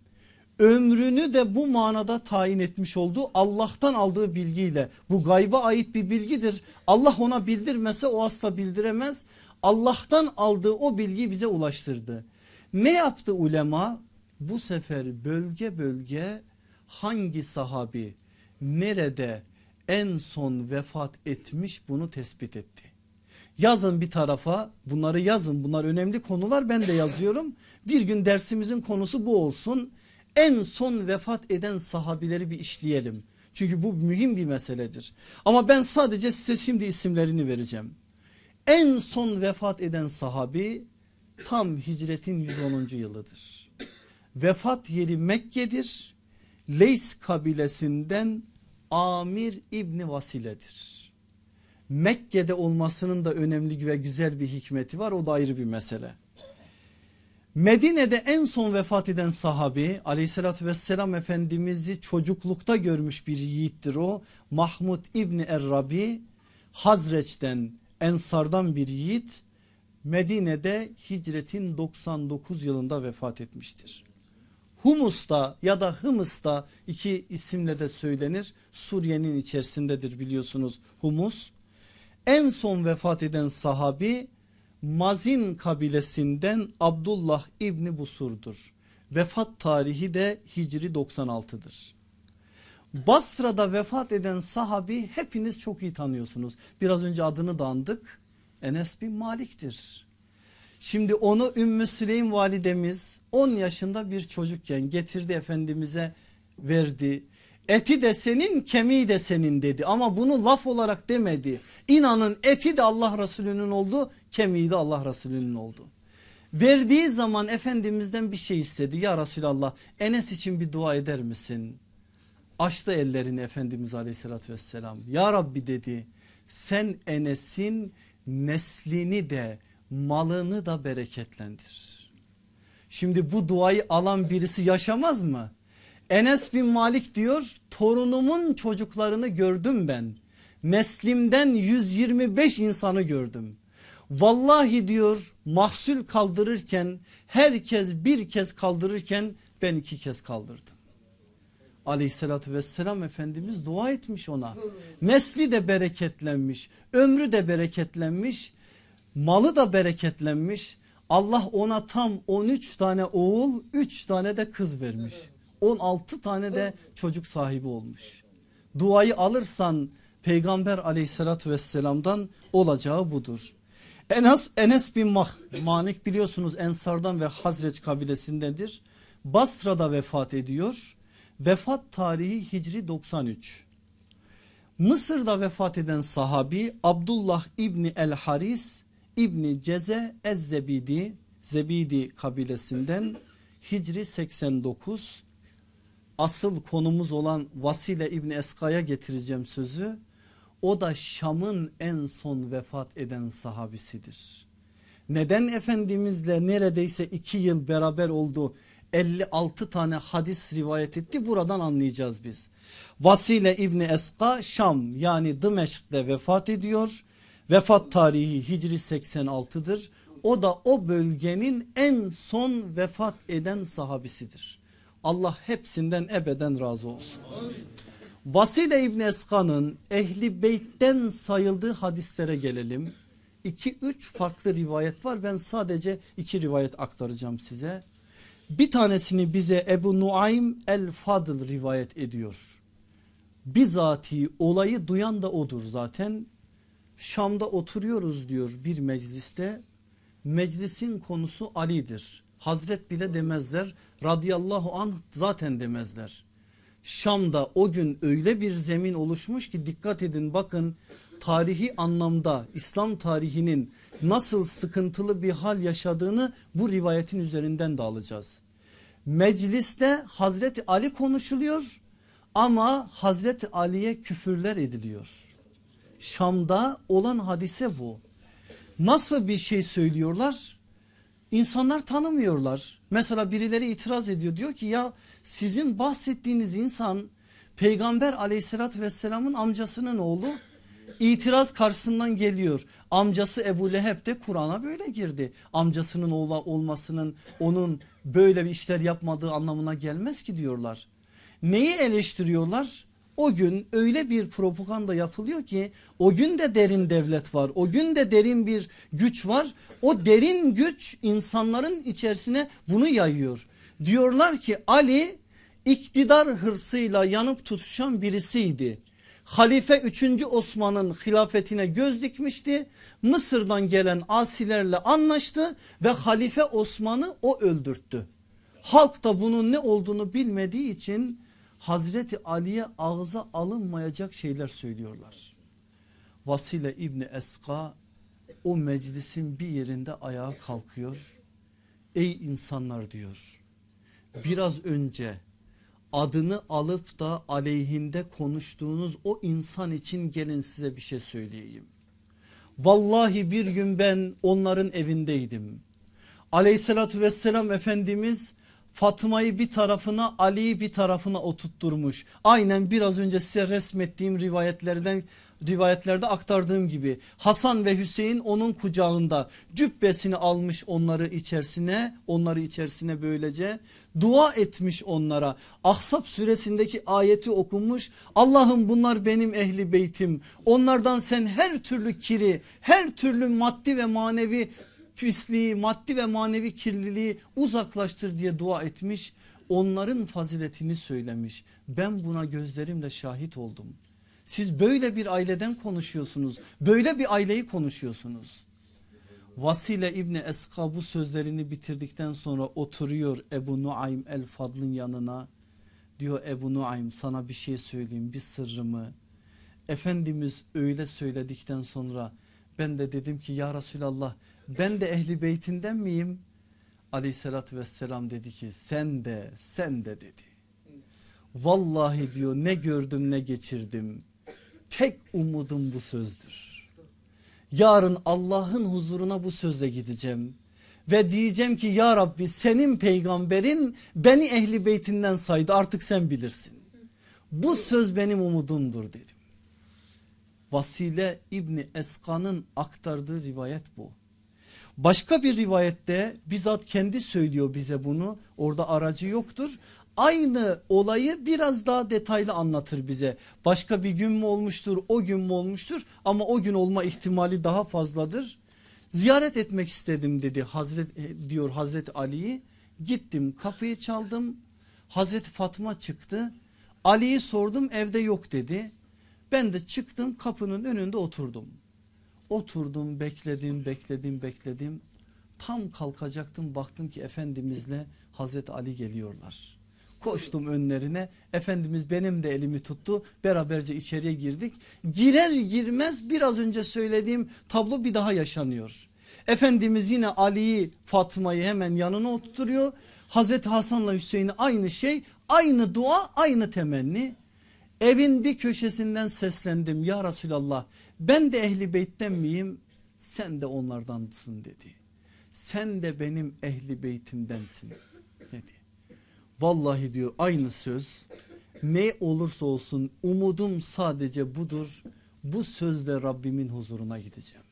ömrünü de bu manada tayin etmiş oldu. Allah'tan aldığı bilgiyle bu gayba ait bir bilgidir. Allah ona bildirmese o asla bildiremez. Allah'tan aldığı o bilgiyi bize ulaştırdı. Ne yaptı ulema? Bu sefer bölge bölge hangi sahabi nerede en son vefat etmiş bunu tespit etti. Yazın bir tarafa bunları yazın bunlar önemli konular ben de yazıyorum. Bir gün dersimizin konusu bu olsun. En son vefat eden sahabileri bir işleyelim. Çünkü bu mühim bir meseledir. Ama ben sadece size şimdi isimlerini vereceğim. En son vefat eden sahabi tam hicretin 110. yılıdır. Vefat yeri Mekke'dir. Leys kabilesinden Amir İbni Vasile'dir. Mekke'de olmasının da önemli ve güzel bir hikmeti var o da ayrı bir mesele. Medine'de en son vefat eden sahabi aleyhissalatü vesselam efendimizi çocuklukta görmüş bir yiğittir o. Mahmud İbni Errabi Hazreç'ten Ensardan bir yiğit Medine'de hicretin 99 yılında vefat etmiştir. Humus'ta ya da Hımıs'ta iki isimle de söylenir. Suriye'nin içerisindedir biliyorsunuz Humus. En son vefat eden sahabi Mazin kabilesinden Abdullah İbni Busur'dur. Vefat tarihi de Hicri 96'dır. Basra'da vefat eden sahabi hepiniz çok iyi tanıyorsunuz. Biraz önce adını da andık. Enes bin Malik'tir. Şimdi onu Ümmü Süleym validemiz 10 yaşında bir çocukken getirdi Efendimiz'e verdi. Eti de senin kemiği de senin dedi ama bunu laf olarak demedi. İnanın eti de Allah Resulü'nün oldu kemiği de Allah Resulü'nün oldu. Verdiği zaman Efendimiz'den bir şey istedi ya Resulallah Enes için bir dua eder misin? Açtı ellerini Efendimiz aleyhissalatü vesselam ya Rabbi dedi sen Enes'in neslini de malını da bereketlendir. Şimdi bu duayı alan birisi yaşamaz mı? Enes bin Malik diyor torunumun çocuklarını gördüm ben. Neslimden 125 insanı gördüm. Vallahi diyor mahsul kaldırırken herkes bir kez kaldırırken ben iki kez kaldırdım. Aleyhissalatü vesselam Efendimiz dua etmiş ona. Nesli de bereketlenmiş, ömrü de bereketlenmiş, malı da bereketlenmiş. Allah ona tam 13 tane oğul 3 tane de kız vermiş. 16 tane de çocuk sahibi olmuş. Duayı alırsan peygamber aleyhissalatü vesselamdan olacağı budur. Enes, Enes bin Mah, Manik biliyorsunuz Ensardan ve Hazreç kabilesindedir. Basra'da vefat ediyor. Vefat tarihi Hicri 93. Mısır'da vefat eden sahabi Abdullah İbni El Haris İbni Ceze Ez Zebidi, Zebidi kabilesinden Hicri 89 asıl konumuz olan Vasile İbni Eska'ya getireceğim sözü. O da Şam'ın en son vefat eden sahabisidir. Neden Efendimizle neredeyse iki yıl beraber oldu 56 tane hadis rivayet etti buradan anlayacağız biz. Vasile İbni Eska Şam yani Dımeşk'te vefat ediyor. Vefat tarihi Hicri 86'dır. O da o bölgenin en son vefat eden sahabisidir. Allah hepsinden ebeden razı olsun. Vasile İbni Eska'nın ehli beytten sayıldığı hadislere gelelim. 2-3 farklı rivayet var ben sadece iki rivayet aktaracağım size. Bir tanesini bize Ebu Nuaym el Fadıl rivayet ediyor. Bizatihi olayı duyan da odur zaten. Şam'da oturuyoruz diyor bir mecliste. Meclisin konusu Ali'dir. Hazret bile demezler. Radıyallahu anh zaten demezler. Şam'da o gün öyle bir zemin oluşmuş ki dikkat edin bakın tarihi anlamda İslam tarihinin nasıl sıkıntılı bir hal yaşadığını bu rivayetin üzerinden de alacağız. Mecliste Hazreti Ali konuşuluyor ama Hazreti Ali'ye küfürler ediliyor. Şam'da olan hadise bu. Nasıl bir şey söylüyorlar? İnsanlar tanımıyorlar. Mesela birileri itiraz ediyor diyor ki ya sizin bahsettiğiniz insan peygamber aleyhissalatü vesselamın amcasının oğlu itiraz karşısından geliyor. Amcası Ebu Leheb de Kur'an'a böyle girdi. Amcasının oğlu olmasının onun böyle bir işler yapmadığı anlamına gelmez ki diyorlar. Neyi eleştiriyorlar? O gün öyle bir propaganda yapılıyor ki o gün de derin devlet var. O gün de derin bir güç var. O derin güç insanların içerisine bunu yayıyor. Diyorlar ki Ali iktidar hırsıyla yanıp tutuşan birisiydi. Halife 3. Osman'ın hilafetine göz dikmişti. Mısır'dan gelen asilerle anlaştı ve Halife Osman'ı o öldürttü. Halk da bunun ne olduğunu bilmediği için Hazreti Ali'ye ağza alınmayacak şeyler söylüyorlar. Vasile İbni Eska o meclisin bir yerinde ayağa kalkıyor. Ey insanlar diyor biraz önce adını alıp da aleyhinde konuştuğunuz o insan için gelin size bir şey söyleyeyim. Vallahi bir gün ben onların evindeydim. Aleyhissalatü vesselam Efendimiz Fatma'yı bir tarafına Ali'yi bir tarafına oturtturmuş. Aynen biraz önce size resmettiğim rivayetlerden rivayetlerde aktardığım gibi Hasan ve Hüseyin onun kucağında cübbesini almış onları içerisine onları içerisine böylece dua etmiş onlara. Ahsap suresindeki ayeti okunmuş Allah'ım bunlar benim ehli beytim onlardan sen her türlü kiri her türlü maddi ve manevi pisliği maddi ve manevi kirliliği uzaklaştır diye dua etmiş onların faziletini söylemiş ben buna gözlerimle şahit oldum. Siz böyle bir aileden konuşuyorsunuz. Böyle bir aileyi konuşuyorsunuz. Vasile İbni Eska bu sözlerini bitirdikten sonra oturuyor Ebu Nuaym el Fadl'ın yanına. Diyor Ebu Nuaym sana bir şey söyleyeyim bir sırrımı. Efendimiz öyle söyledikten sonra ben de dedim ki ya Resulallah ben de ehli beytinden miyim? Aleyhissalatü vesselam dedi ki sen de sen de dedi. Vallahi diyor ne gördüm ne geçirdim. Tek umudum bu sözdür. Yarın Allah'ın huzuruna bu sözle gideceğim. Ve diyeceğim ki ya Rabbi senin peygamberin beni ehli beytinden saydı artık sen bilirsin. Bu söz benim umudumdur dedim. Vasile İbni Eska'nın aktardığı rivayet bu. Başka bir rivayette bizzat kendi söylüyor bize bunu orada aracı yoktur aynı olayı biraz daha detaylı anlatır bize. Başka bir gün mü olmuştur o gün mü olmuştur ama o gün olma ihtimali daha fazladır. Ziyaret etmek istedim dedi Hazret e, diyor Hazreti Ali'yi. Gittim kapıyı çaldım. Hazreti Fatma çıktı. Ali'yi sordum evde yok dedi. Ben de çıktım kapının önünde oturdum. Oturdum bekledim bekledim bekledim. Tam kalkacaktım baktım ki Efendimizle Hazreti Ali geliyorlar. Koştum önlerine Efendimiz benim de elimi tuttu beraberce içeriye girdik. Girer girmez biraz önce söylediğim tablo bir daha yaşanıyor. Efendimiz yine Ali'yi Fatma'yı hemen yanına oturtuyor. Hazreti Hasan'la Hüseyin'i aynı şey aynı dua aynı temenni. Evin bir köşesinden seslendim ya Resulallah ben de ehli beytten miyim sen de onlardansın dedi. Sen de benim ehli beytimdensin dedi. Vallahi diyor aynı söz ne olursa olsun umudum sadece budur. Bu sözle Rabbimin huzuruna gideceğim.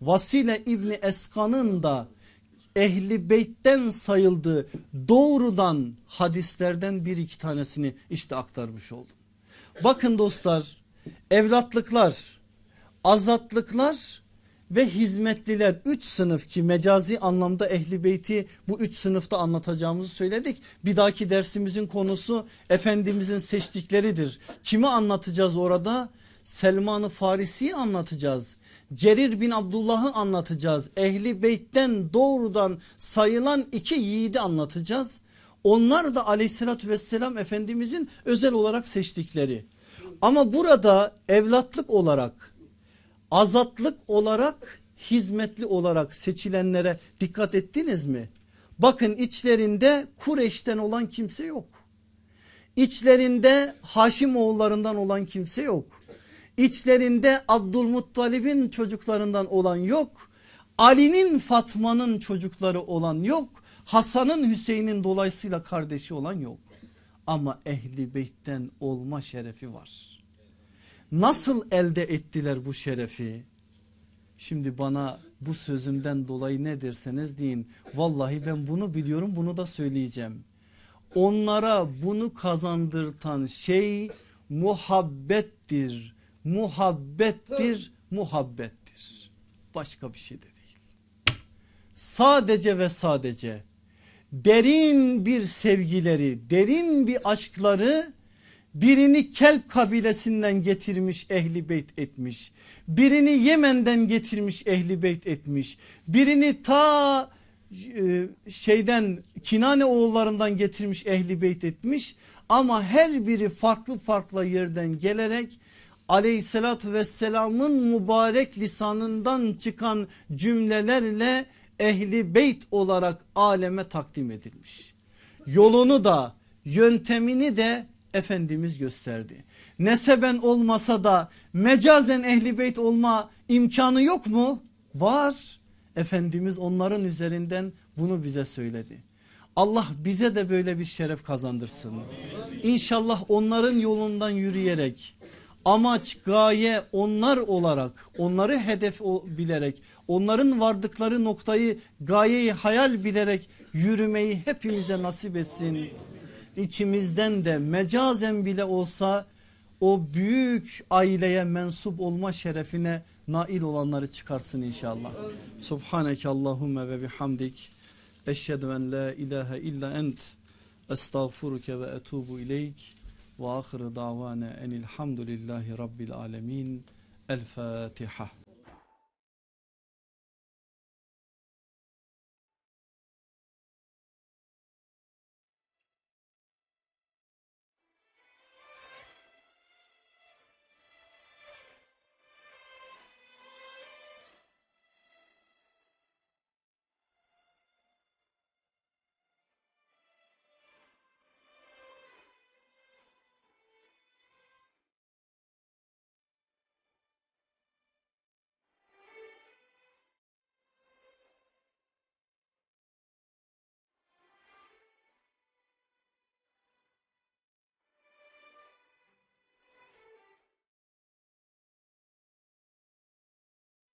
Vasile İbni Eskan'ın da ehli beytten sayıldığı doğrudan hadislerden bir iki tanesini işte aktarmış oldum. Bakın dostlar evlatlıklar azatlıklar ve hizmetliler üç sınıf ki mecazi anlamda ehli beyti bu üç sınıfta anlatacağımızı söyledik. Bir dahaki dersimizin konusu Efendimizin seçtikleridir. Kimi anlatacağız orada? Selman-ı Farisi'yi anlatacağız. Cerir bin Abdullah'ı anlatacağız. Ehli beytten doğrudan sayılan iki yiğidi anlatacağız. Onlar da aleyhissalatü vesselam Efendimizin özel olarak seçtikleri. Ama burada evlatlık olarak azatlık olarak hizmetli olarak seçilenlere dikkat ettiniz mi? Bakın içlerinde Kureş'ten olan kimse yok. İçlerinde Haşim oğullarından olan kimse yok. İçlerinde Abdülmuttalib'in çocuklarından olan yok. Ali'nin Fatma'nın çocukları olan yok. Hasan'ın Hüseyin'in dolayısıyla kardeşi olan yok. Ama ehli beytten olma şerefi var. Nasıl elde ettiler bu şerefi? Şimdi bana bu sözümden dolayı ne derseniz deyin. Vallahi ben bunu biliyorum bunu da söyleyeceğim. Onlara bunu kazandırtan şey muhabbettir. Muhabbettir, muhabbettir. Başka bir şey de değil. Sadece ve sadece derin bir sevgileri, derin bir aşkları birini Kelp kabilesinden getirmiş ehli beyt etmiş. Birini Yemen'den getirmiş ehli beyt etmiş. Birini ta e, şeyden Kinane oğullarından getirmiş ehli beyt etmiş. Ama her biri farklı farklı yerden gelerek aleyhissalatü vesselamın mübarek lisanından çıkan cümlelerle ehli beyt olarak aleme takdim edilmiş. Yolunu da yöntemini de Efendimiz gösterdi. Neseben olmasa da mecazen ehli beyt olma imkanı yok mu? Var. Efendimiz onların üzerinden bunu bize söyledi. Allah bize de böyle bir şeref kazandırsın. İnşallah onların yolundan yürüyerek amaç, gaye onlar olarak, onları hedef bilerek, onların vardıkları noktayı gayeyi hayal bilerek yürümeyi hepimize nasip etsin. İçimizden de mecazen bile olsa o büyük aileye mensup olma şerefine nail olanları çıkarsın inşallah. Subhaneke Allahümme ve bihamdik. Eşhedü en la ilahe illa ent. Estağfuruke ve etubu ileyk. Ve ahire davana enilhamdülillahi rabbil alemin. El Fatiha.